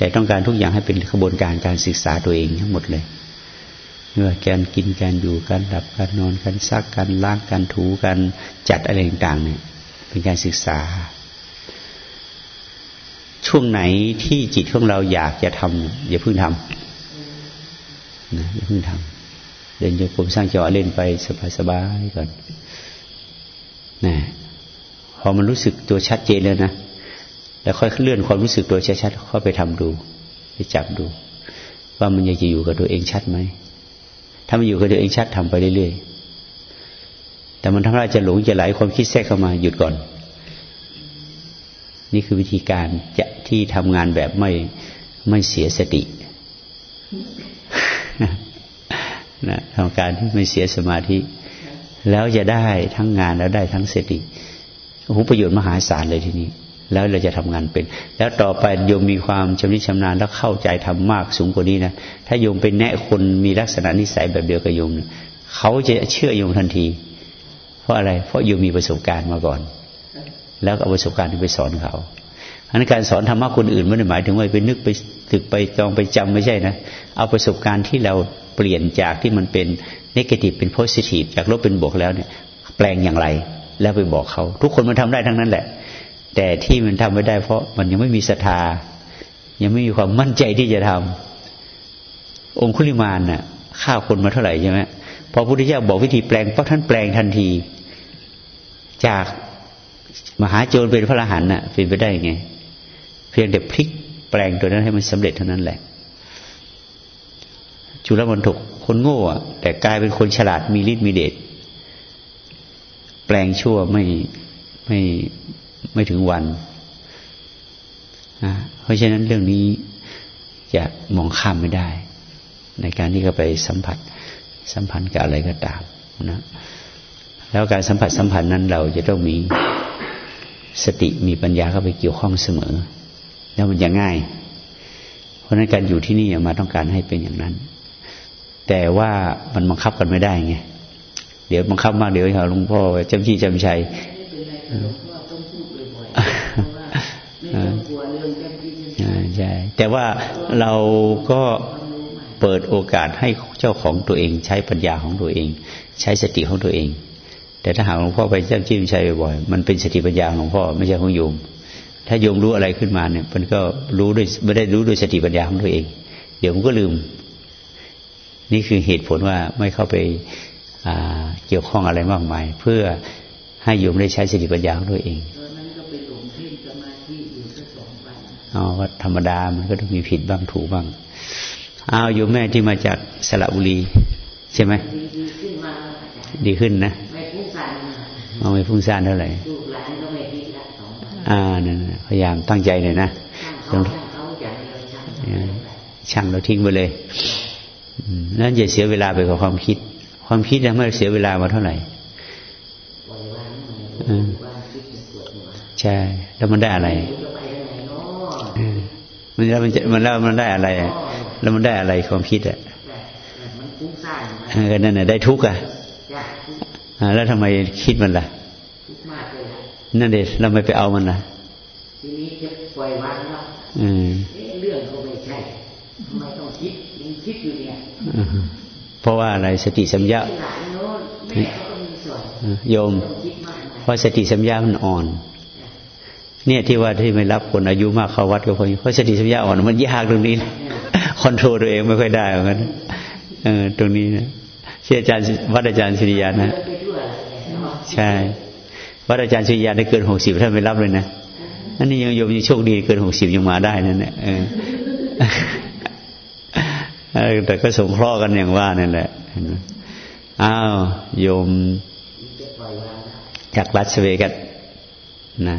แต่ต้องการทุกอย่างให้เป็นกระบวนการการศึกษาตัวเองทั้งหมดเลยไม่ว่าการกินการอยู่การหลับการนอนการซักการล้างการถูการจัดอะไรต่างๆเนี่ยเป็นการศึกษา ช่วงไหนที่จิตของเราอยากจะทำอย่าเพิ่งทำนะอย่าเพิ่งทำเดินโยกผมสร้างจอเล่นไปสบายๆก่อนนะพอมันรู้สึกตัวชัดเจนแล้วนะ แล้วค่อยเลื่อนความรู้สึกตัวชัดๆเข้าไปทำดู ไปจับดู ว่ามันยังจะอยู่กับตัวเองชัดไหมถ้ามันอยู่กับตัวเองชัดทำไปเรื่อยๆแต่มันทำให้จะหลงจะไหลความคิดแทรกเข้ามาหยุดก่อน นี่คือวิธีการจะที่ทำงานแบบไม่ไม่เสียสตินะทำการที่ไม่เสียสมาธิ แล้วจะได้ทั้งงานแล้วได้ทั้งสติโอ้โหประโยชน์มหาศาลเลยทีนี้ แล้วเราจะทำงานเป็น แล้วต่อไปโยมมีความชำนิชำนาญแล้วเข้าใจทำมากสูงกว่านี้นะ ถ้าโยมเป็นแนะคนมีลักษณะนิสัยแบบเดียวกับโยมเขาจะเชื่อโยมทันที เพราะอะไร เพราะโยมมีประสบการณ์มาก่อน แล้วเอาประสบการณ์ที่ไปสอนเขาอันการสอนธรรมะคนอื่นไม่ได้หมายถึงว่าไปนึกไปตึกไปจองไปจำไม่ใช่นะ เอาประสบการณ์ที่เราเปลี่ยนจากที่มันเป็นนกาทีฟเป็นโพสิทีฟจากลบเป็นบวกแล้วเนี่ย แปลงอย่างไร แล้วไปบอกเขา ทุกคนมันทำได้ทั้งนั้นแหละ แต่ที่มันทำไม่ได้ เพราะมันยังไม่มีศรัทธา ยังไม่มีความมั่นใจที่จะทำองคุลิมานน่ะฆ่าคนมาเท่าไหร่ใช่ไหมพอพระพุทธเจ้าบอกวิธีแปลงเพราะท่านแปลงทันที จากมหาโจรเป็นพระอรหันต์น่ะเป็นไปได้ไง เพียงแต่พลิกแปลงตัวนั้นให้มันสำเร็จเท่านั้นแหละ จุลมันถกคนโง่อะแต่กลายเป็นคนฉลาดมีฤทธิ์มีเดชแปลงชั่วไม่ไม่ ไม่ถึงวัน เพราะฉะนั้นเรื่องนี้จะมองข้ามไม่ได้ ในการที่จะไปสัมผัสสัมพันธ์กับอะไรก็ตามนะแล้วการสัมผัสสัมพันธ์นั้นเราจะต้องมีสติมีปัญญาเข้าไปเกี่ยวข้องเสมอ แล้วมันจะง่าย เพราะนั้นการอยู่ที่นี่มาต้องการให้เป็นอย่างนั้น แต่ว่ามันบังคับกันไม่ได้ไงเดี๋ยวบังคับมากเดี๋ยวหลวงพ่อจำชี้จำชัย ใช่แต่ว่าเราก็เปิดโอกาสให้เจ้าของตัวเอง ใช้ปัญญาของตัวเอง ใช้สติของตัวเอง แต่ถ้าหากหลวงพ่อไปเจ้าจิ้มชัยบ่อยมันเป็นสติปัญญาของหลวงพ่อไม่ใช่ของโยม ถ้าโยมรู้อะไรขึ้นมาเนี่ย มันก็รู้ด้วยไม่ได้รู้ด้วยสติปัญญาของตัวเอง เดี๋ยวมันก็ลืม นี่คือเหตุผลว่าไม่เข้าไปเกี่ยวข้องอะไรมากมาย เพื่อให้โยมได้ใช้สติปัญญาของตัวเอง อ๋อว่าธรรมดามันก็ต้องมีผิดบ้างถูกบ้างอ้าวโยมแม่ที่มาจากสระบุรี ใช่ไหมดีขึ้นนะเอาไม่ฟุ้งซ่านเท่าไหร่อ่านั่นพยายามตั้งใจหน่อยนะช่างเราทิ้งไปเลยนั่นอย่าเสียเวลาไปกับความคิด ความคิดทำให้เสียเวลามาเท่าไหร่ใช่ แล้วมันได้อะไร มันแล้วมันมันแล้วมันได้อะไร แล้วมันได้อะไรความคิดอะก็นั่นน่ะได้ทุกข์อะแล้วทำไมคิดมันล่ะนั่นเด็เราไม่ไปเอามันล่ะทีนี้จะปล่อยวางแล้วเรื่องก็ไม่ใช่ทำไมต้องคิดยังคิดอยู่เนี่ยเพราะว่าอะไรสติสัมยาโยมเพราะสติสัมยามันอ่อน เนี่ยที่ว่าที่ไม่รับคนอายุมากเข้าวัดก็เพราะเพราะสติสัมยาอ่อนมันยากตรงนี้คอนโทรลตัวเองไม่ค่อยได้เหมือนกันเออตรงนี้นะเชื่อาจารย์วัดอาจารย์สุริยานะ ใช่วัดอาจารย์สุริยาได้เกินหกสิบท่านไม่รับเลยนะอันนี้ยังโยมยังโชคดีเกินหกสิบยังมาได้นั่นแหละแต่ก็สงเคราะห์กันอย่างว่านั่นแหละอ้าวโยมจากรัสเวกัสนะ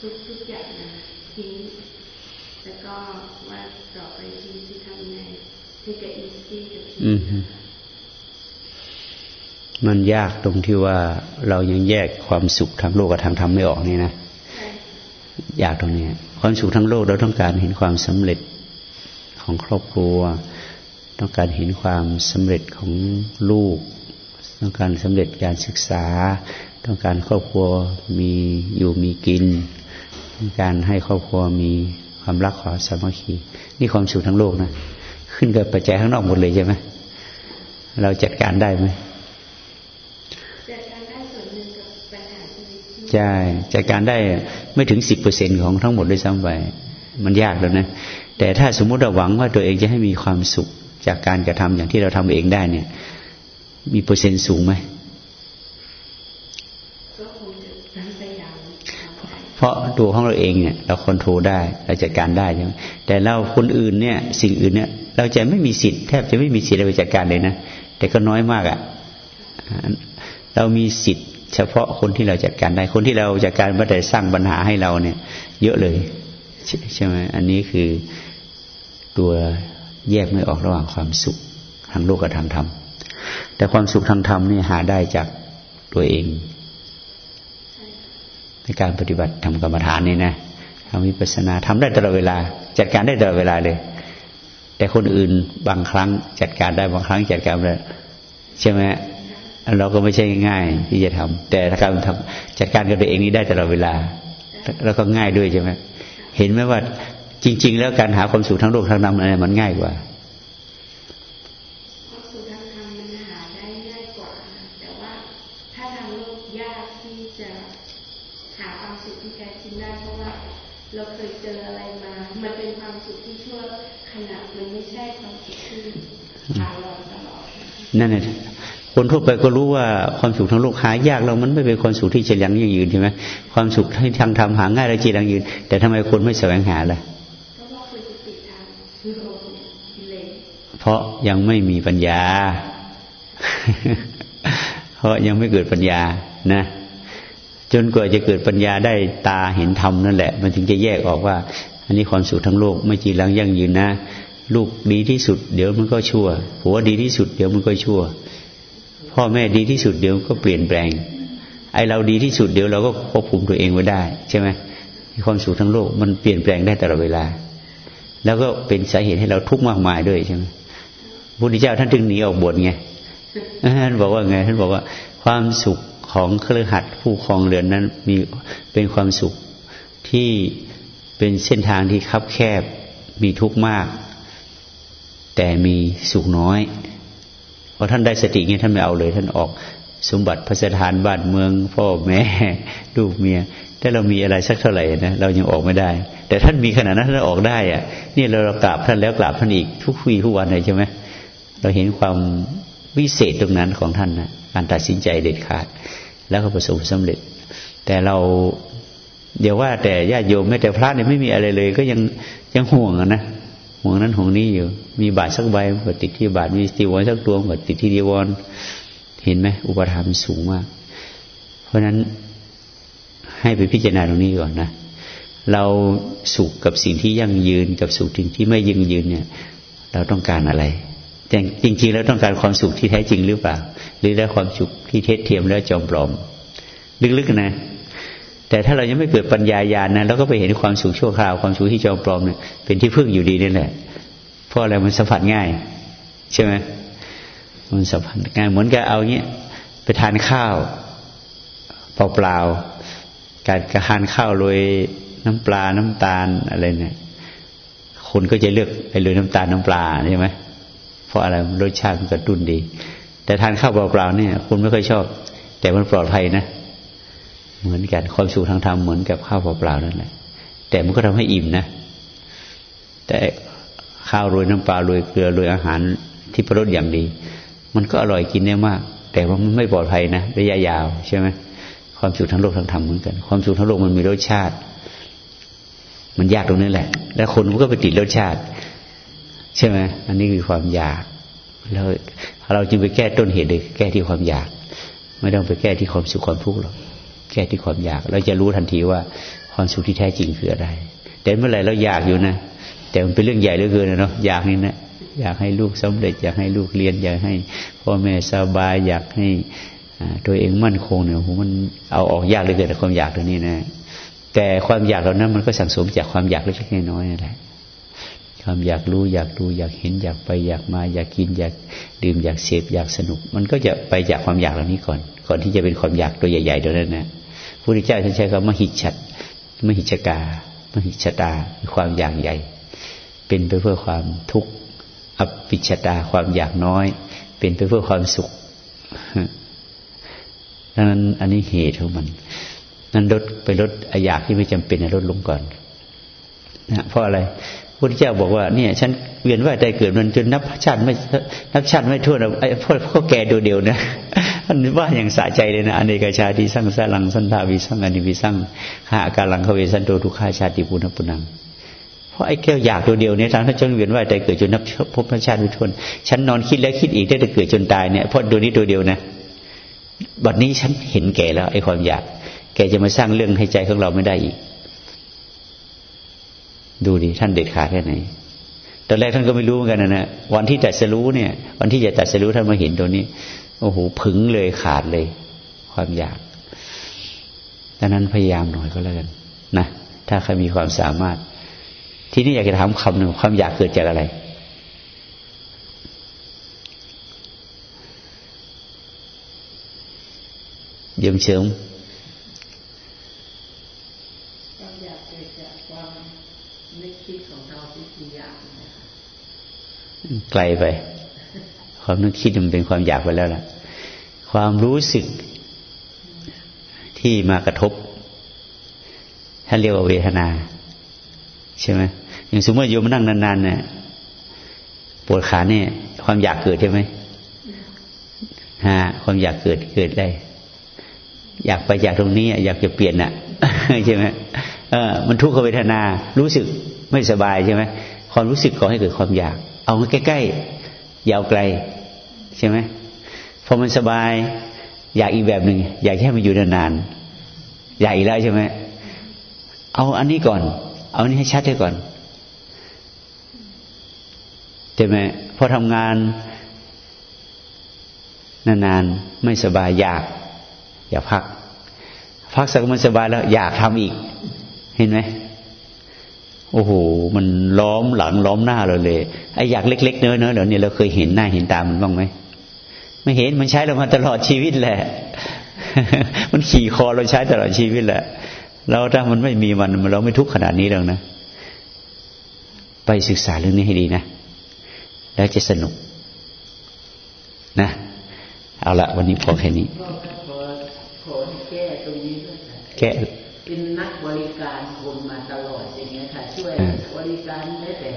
ทุกอย่างนะทิ้งแล้วก็ว่าต่อไปชีวิตจะทำไงที่จะอีซี่กับชีวิตมันยากตรงที่ว่าเรายังแยกความสุขทางโลกกับทางธรรมไม่ออกนี่นะยากตรงนี้ ความสุขทางโลกเราต้องการเห็นความสำเร็จของครอบครัว ต้องการเห็นความสำเร็จของลูก ต้องการสำเร็จการศึกษา ต้องการครอบครัวมีอยู่มีกิน การให้ครอบครัวมีความรักความสามัคคีนี่ความสุขทั้งโลกนะขึ้นกับปัจจัยข้างนอกหมดเลยใช่ไหมเราจัดการได้ไหมจัดการได้ส่วนหนึ่งกับปัญหาชีวิตใช่จัดการได้ไม่ถึงสิบเปอร์เซ็นของทั้งหมดด้วยซ้ำไปมันยากแล้วนะ แต่ถ้าสมมุติเราหวังว่าตัวเองจะให้มีความสุขจากการกระทำอย่างที่เราทำเองได้เนี่ย มีเปอร์เซ็นต์สูงไหม เพราะตัวของเราเองเนี่ย เราควบคุมได้เราจัดการได้ใช่ไหมแต่เราคนอื่นเนี่ย สิ่งอื่นเนี่ย เราจะไม่มีสิทธิ์แทบจะไม่มีสิทธิ์ไปจัดการเลยนะแต่ก็น้อยมากอะ่ะเรามีสิทธิ์ เฉพาะคนที่เราจัดการได้ คนที่เราจัดการไม่ได้สร้างปัญหาให้เราเนี่ย เยอะเลยใช่ไหมอันนี้คือตัวแยกไม่ออกระหว่างความสุขทางโลกกับทางธรรมแต่ความสุขทางธรรมนี่หาได้จากตัวเอง ในการปฏิบัติทำกรรมฐานนี่นะทำวิปัสสนาทำได้ตลอดเวลา จัดการได้ตลอดเวลาเลย แต่คนอื่นบางครั้งจัดการได้บางครั้งจัดการไม่ได้ใช่ไหมเราก็ไม่ใช่ง่าย ที่จะทำแต่ถ้าการทำจัดการกับตัวเองนี้ได้ตลอดเวลา แล้วก็ง่ายด้วยใช่ไหมเห็นไหมว่าจริง ๆ แล้วการหาความสุขทั้งโลกทั้งนามอะไรมันง่ายกว่า นั่นแหละคนทั่วไปก็รู้ว่าความสุขทางโลกหายากเรามันไม่เป็นความสุขที่จะยังยืนใช่ไหมความสุขที่ทางธรรมหาง่ายและจีรังยืน แต่ทำไมคนไม่แสวงหาล่ะเพราะยังไม่มีปัญญา เพราะยังไม่เกิดปัญญานะ จนกว่าจะเกิดปัญญาได้ตาเห็นธรรมนั่นแหละ มันถึงจะแยกออกว่า อันนี้ความสุขทั้งโลกไม่จีรังยั่งยืนนะ ลูกดีที่สุด เดี๋ยวมันก็ชั่วผัวดีที่สุด เดี๋ยวมันก็ชั่ว พ่อแม่ดีที่สุดเดี๋ยวก็เปลี่ยนแปลง ไอเราดีที่สุดเดี๋ยวเราก็ควบคุมตัวเองไว้ได้ ใช่ไหมความสุขทั้งโลกมันเปลี่ยนแปลงได้ตลอดเวลา แล้วก็เป็นสาเหตุให้เราทุกข์มากมายด้วยใช่ไหมพุทธเจ้าท่านถึงหนีออกบวชไงท่านบอกว่าไงท่านบอกว่า ความสุขของเครือขัดผู้ครองเรือนนั้น มีเป็นความสุขที่เป็นเส้นทางที่คับแคบมีทุกข์มาก แต่มีสุขน้อยพอท่านได้สติเงี้ยท่านไม่เอาเลย ท่านออกสมบัติพระสถานบ้านเมือง พ่อแม่ลูกเมียถ้าเรามีอะไรสักเท่าไหร่นะเรายังออกไม่ได้ แต่ท่านมีขนาดนั้นท่านออกได้อะนี่เรากราบท่านแล้วกราบท่านอีกทุกวีทุกวันเลยใช่ไหมเราเห็นความวิเศษตรงนั้นของท่านนะการตัดสินใจเด็ดขาด แล้วก็ประสบสำเร็จ แต่เราเดี๋ยวว่าแต่ญาติโยมแม้แต่พระเนี่ยไม่มีอะไรเลย ก็ยังยังห่วงนะ ห่วงนั้นห่วงนี้อยู่ มีบาทสักใบก็ติดที่บาทมีตีวรสักตัวก็ติดที่ดีวรเห็นไหมอุปทานสูงมาก เพราะฉะนั้นให้ไปพิจารณาตรงนี้ก่อนนะเราสุขกับสิ่งที่ยั่งยืนกับสุขสิ่งที่ไม่ยั่งยืนเนี่ย เราต้องการอะไรแต่จริงๆแล้วต้องการความสุขที่แท้จริงหรือเปล่า หรือได้ความสุขที่เท็จเทียมและจอมปลอม ลึกๆนะ แต่ถ้าเรายังไม่เกิดปัญญาญาณนะเราก็ไปเห็นความสุขชั่วคราวความสุขที่จอมปลอมเนี่ยเป็นที่พึ่งอยู่ดีนี่แหละเพราะอะไรมันสัมผัสง่าย ใช่ไหมมันสัมผัสง่ายเหมือนกับเอาเงี้ยไปทานข้าวเปล่าๆการกระทานข้าวโรยน้ำปลาน้ำตาลอะไรเนี่ยคนก็จะเลือกไปเลยน้ำตาลน้ำปลาใช่ไหมเพราะอะไรรสชาติมันกระตุ้นดี แต่ทานข้าวเปล่าๆเนี่ย คุณไม่ค่อยชอบ แต่มันปลอดภัยนะ เหมือนกันความสุขทางธรรมเหมือนกับข้าวเปล่าๆนั่นแหละแต่มันก็ทำให้อิ่มนะ แต่ข้าวโรยน้ำปลาโรยเกลือโรยอาหารที่ประรสอย่างดี มันก็อร่อยกินได้มาก แต่ว่ามันไม่ปลอดภัยนะระยะยาวใช่ไหมความสุขทั้งโลกทั้งธรรมเหมือนกัน ความสุขทั้งโลกมันมีรสชาติ มันยากตรงนี้แหละ แล้วคนก็ไปติดรสชาติ ใช่ไหมอันนี้คือความอยากแล้วเราจึงไปแก้ต้นเหตุเลยแก้ที่ความอยาก ไม่ต้องไปแก้ที่ความสุขความทุกข์หรอก แก้ที่ความอยาก เราจะรู้ทันทีว่าความสุขที่แท้จริงคืออะไร แต่เมื่อไหร่เราอยากอยู่นะ แต่มันเป็นเรื่องใหญ่เหลือเกินนะเนาะอยากนี่นะอยากให้ลูกสำเร็จ อยากให้ลูกเรียน อยากให้พ่อแม่สบาย อยากให้ตัวเองมั่นคงเนี่ยมันเอาออกยากเหลือเกินแต่ความอยากตัวนี้นะ แต่ความอยากเหล่านั้นมันก็สั่งสมจากความอยากเล็กๆน้อยๆนั่นแหละความอยากรู้อยากดูอยากเห็นอยากไปอยากมาอยากกินอยากดื่มอยากเสพอยากสนุก มันก็จะไปจากความอยากเหล่านี้ก่อน ก่อนที่จะเป็นความอยากตัวใหญ่ๆตัวนั้นนะ พระพุทธเจ้าท่านใช้คำมหิฉัดมหิชกามหิชตาความอยากใหญ่ เป็นไปเพื่อความทุกข์อภิชตาความอยากน้อย เป็นไปเพื่อความสุขดังนั้นอันนี้เหตุของมัน นั้นลดไปลดอยากที่ไม่จำเป็นลดลงก่อนนะเพราะอะไรพุทธเจ้าบอกว่าเนี่ยฉันเวียนว่ายใจเกิดมันจนนับชาติไม่นับชาติไม่ทั่วนะไอ้พ่อพ่อแก่ตัวเดียวนะ อันนี้ว่าอย่างสะใจเลยนะอเนกชาติสร้างสลังสันทาวิสังอนิวิสังหาการลังเขาเวสันโตทุกขาชาติปุณปุนังเพราะไอ้แก้วอยากตัวเดียวเนี่ยทั้งที่จนเวียนว่าใจเกิดจนนับพบชาติไม่ทั่วฉันนอนคิดแล้วคิดอีกได้แต่เกิดจนตายเนี่ยเพราะตัวนี้ตัวเดียวนะบัดนี้ฉันเห็นแก่แล้วไอ้ความอยาก แกจะมาสร้างเรื่องให้ใจของเราไม่ได้อีก ดูดิท่านเด็ดขาดแค่ไหนตอนแรกท่านก็ไม่รู้เหมือนกันนะนะวันที่ตัดสรู้เนี่ย วันที่จะตัดสรู้ท่านมาเห็นตัวนี้ โอ้โหผึงเลยขาดเลย ความอยากดังนั้นพยายามหน่อยก็แล้วกันนะถ้าใครมีความสามารถ ที่นี่อยากจะถามคำหนึ่งความอยากเกิดจากอะไร เยี่ยมเชิมไกลไป ความนึกคิดมันเป็นความอยากไปแล้วล่ะ ความรู้สึกที่มากระทบท่านเรียกว่าเวทนา ใช่ไหมอย่างสมมติโยมนั่งนานๆเนี่ยปวดขาเนี่ย ความอยากเกิดใช่ไหมฮะความอยากเกิดเกิดได้ อยากไปจากตรงนี้อยากจะเปลี่ยนอะใช่ไหมเออมันทุกขเวทนา รู้สึกไม่สบายใช่ไหมความรู้สึกก่อให้เกิดความอยาก เอาใกล้ๆยาวไกล ใช่ไหมพอมันสบาย อยากอีกแบบหนึ่งอยากแค่มันอยู่นานๆอยากอีกแล้วใช่ไหมเอาอันนี้ก่อน เอาอันนี้ให้ชัดให้ก่อนใช่ไหมพอทำงานนานๆไม่สบายอยาก อยากพัก พักสักมันสบายแล้ว อยากทำอีก เห็นไหมโอ้โหมันล้อมหลังล้อมหน้าเราเลยไอ้อยากเล็กๆเนื้อเนื้อเดี๋ยวนี้เราเคยเห็นหน้าเห็นตามันบ้างไหม ไม่เห็นมันใช้เรามาตลอดชีวิตแหละ มันขี่คอเราใช้ตลอดชีวิตแหละเราถ้ามันไม่มีมันเราไม่ทุกข์ขนาดนี้หรอกนะ ไปศึกษาเรื่องนี้ให้ดีนะ แล้วจะสนุก นะ เอาละวันนี้พอแค่นี้แก้เป็นนักบริการคนมาตลอดอย่างเงี้ยค่ะ ช่วยบริการแม้แต่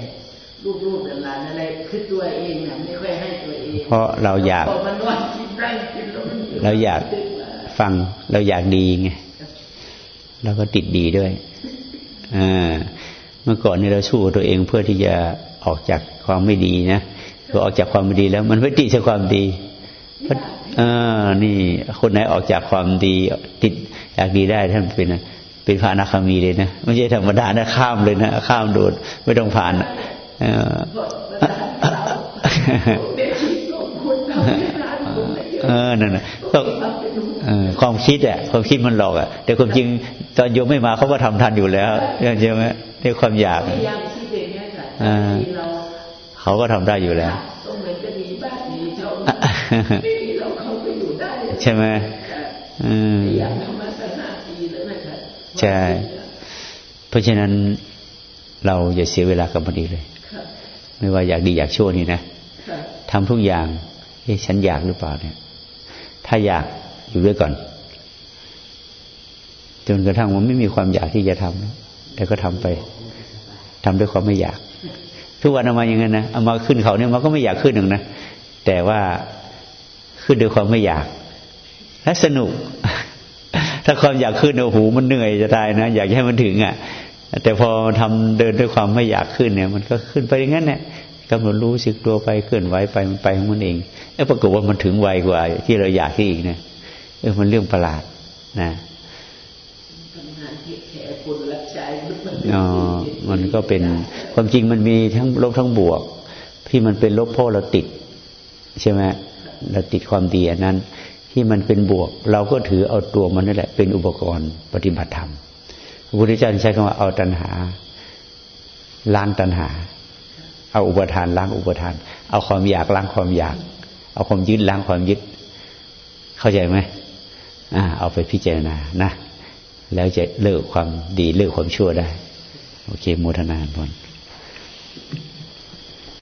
ลูกๆหลานอะไรคือตัวเองเนี่ยไม่ค่อยให้ตัวเอง เพราะเราอยาก เราอยากฟัง เราอยากดีไงเราก็ติดดีด้วยเมื่อก่อนนี่เราสู้ตัวเองเพื่อที่จะออกจากความไม่ดีนะพอออกจากความไม่ดีแล้ว มันไม่ติดจากความดีอนี่คนไหนออกจากความดี ติดอยากดีได้ท่านเป็นเป็นพระอนาคามีเลยนะไม่ใช่ธรรมดานะข้ามเลยนะข้ามโดดไม่ต้องผ่านเออ เด็กที่สองคนทำให้ร้านผมเลยเออนั่นน่ะก็เออความคิดอะความคิดมันหลอกอะ แต่ความจริงตอนโยมไม่มาเขาก็ทำทันอยู่แล้วใช่ไหมนี่ความอยากพยายามคิดอย่างนี้ยค่ะอ่าที่เราเขาก็ทำได้อยู่แล้วก็เหมือนจะมีบ้านมีช่องไม่มีเราเขาก็อยู่ได้ใช่ไหมอืมพยายามทำมาตั้งห้าปีแล้วนะคะใช่ เพราะฉะนั้นเราอย่าเสียเวลากับมันอีกเลยค่ะไม่ว่าอยากดีอยากชั่วนี่นะค่ะทำทุกอย่าง เฮ้ฉันอยากหรือเปล่าเนี่ย ถ้าอยากอยู่ด้วยก่อน จนกระทั่งมันไม่มีความอยากที่จะทำแล้วแต่ก็ทำไปทำด้วยความไม่อยาก ทุกวันเอามาอย่างนั้นนะเอามาขึ้นเขาเนี่ยมันก็ไม่อยากขึ้นหนึ่งนะแต่ว่าขึ้นด้วยความไม่อยาก และสนุก ถ้าความอยากขึ้นเนี่ยโอ้โหมันเหนื่อยจะตายนะอยากให้มันถึงอะ แต่พอทำเดินด้วยความไม่อยากขึ้นเนี่ย มันก็ขึ้นไปอย่างนั้นแหละ กำหนดรู้สึกตัวไปเคลื่อนไหวไปมันไปของมันเองแล้วปรากฏว่ามันถึงไวกว่า ที่เราอยากที่อีกนะเออมันเรื่องประหลาดนะอ๋อมันก็เป็นความจริงมันมีทั้งลบทั้งบวก ที่มันเป็นลบเพราะเราติด ใช่ไหมเราติดความดีอันนั้น ที่มันเป็นบวก เราก็ถือเอาตัวมันนั่นแหละ เป็นอุปกรณ์ปฏิบัติธรรมพระพุทธเจ้าใช้คำว่าเอาตัณหาล้างตัณหา เอาอุปทานล้างอุปทาน เอาความอยากล้างความอยาก เอาความยึดล้างความยึด เข้าใจไหมอ่า เอาไปพิจารณานะ แล้วจะเลิกความดีเลิกความชั่วได้ โอเคโมทนาบน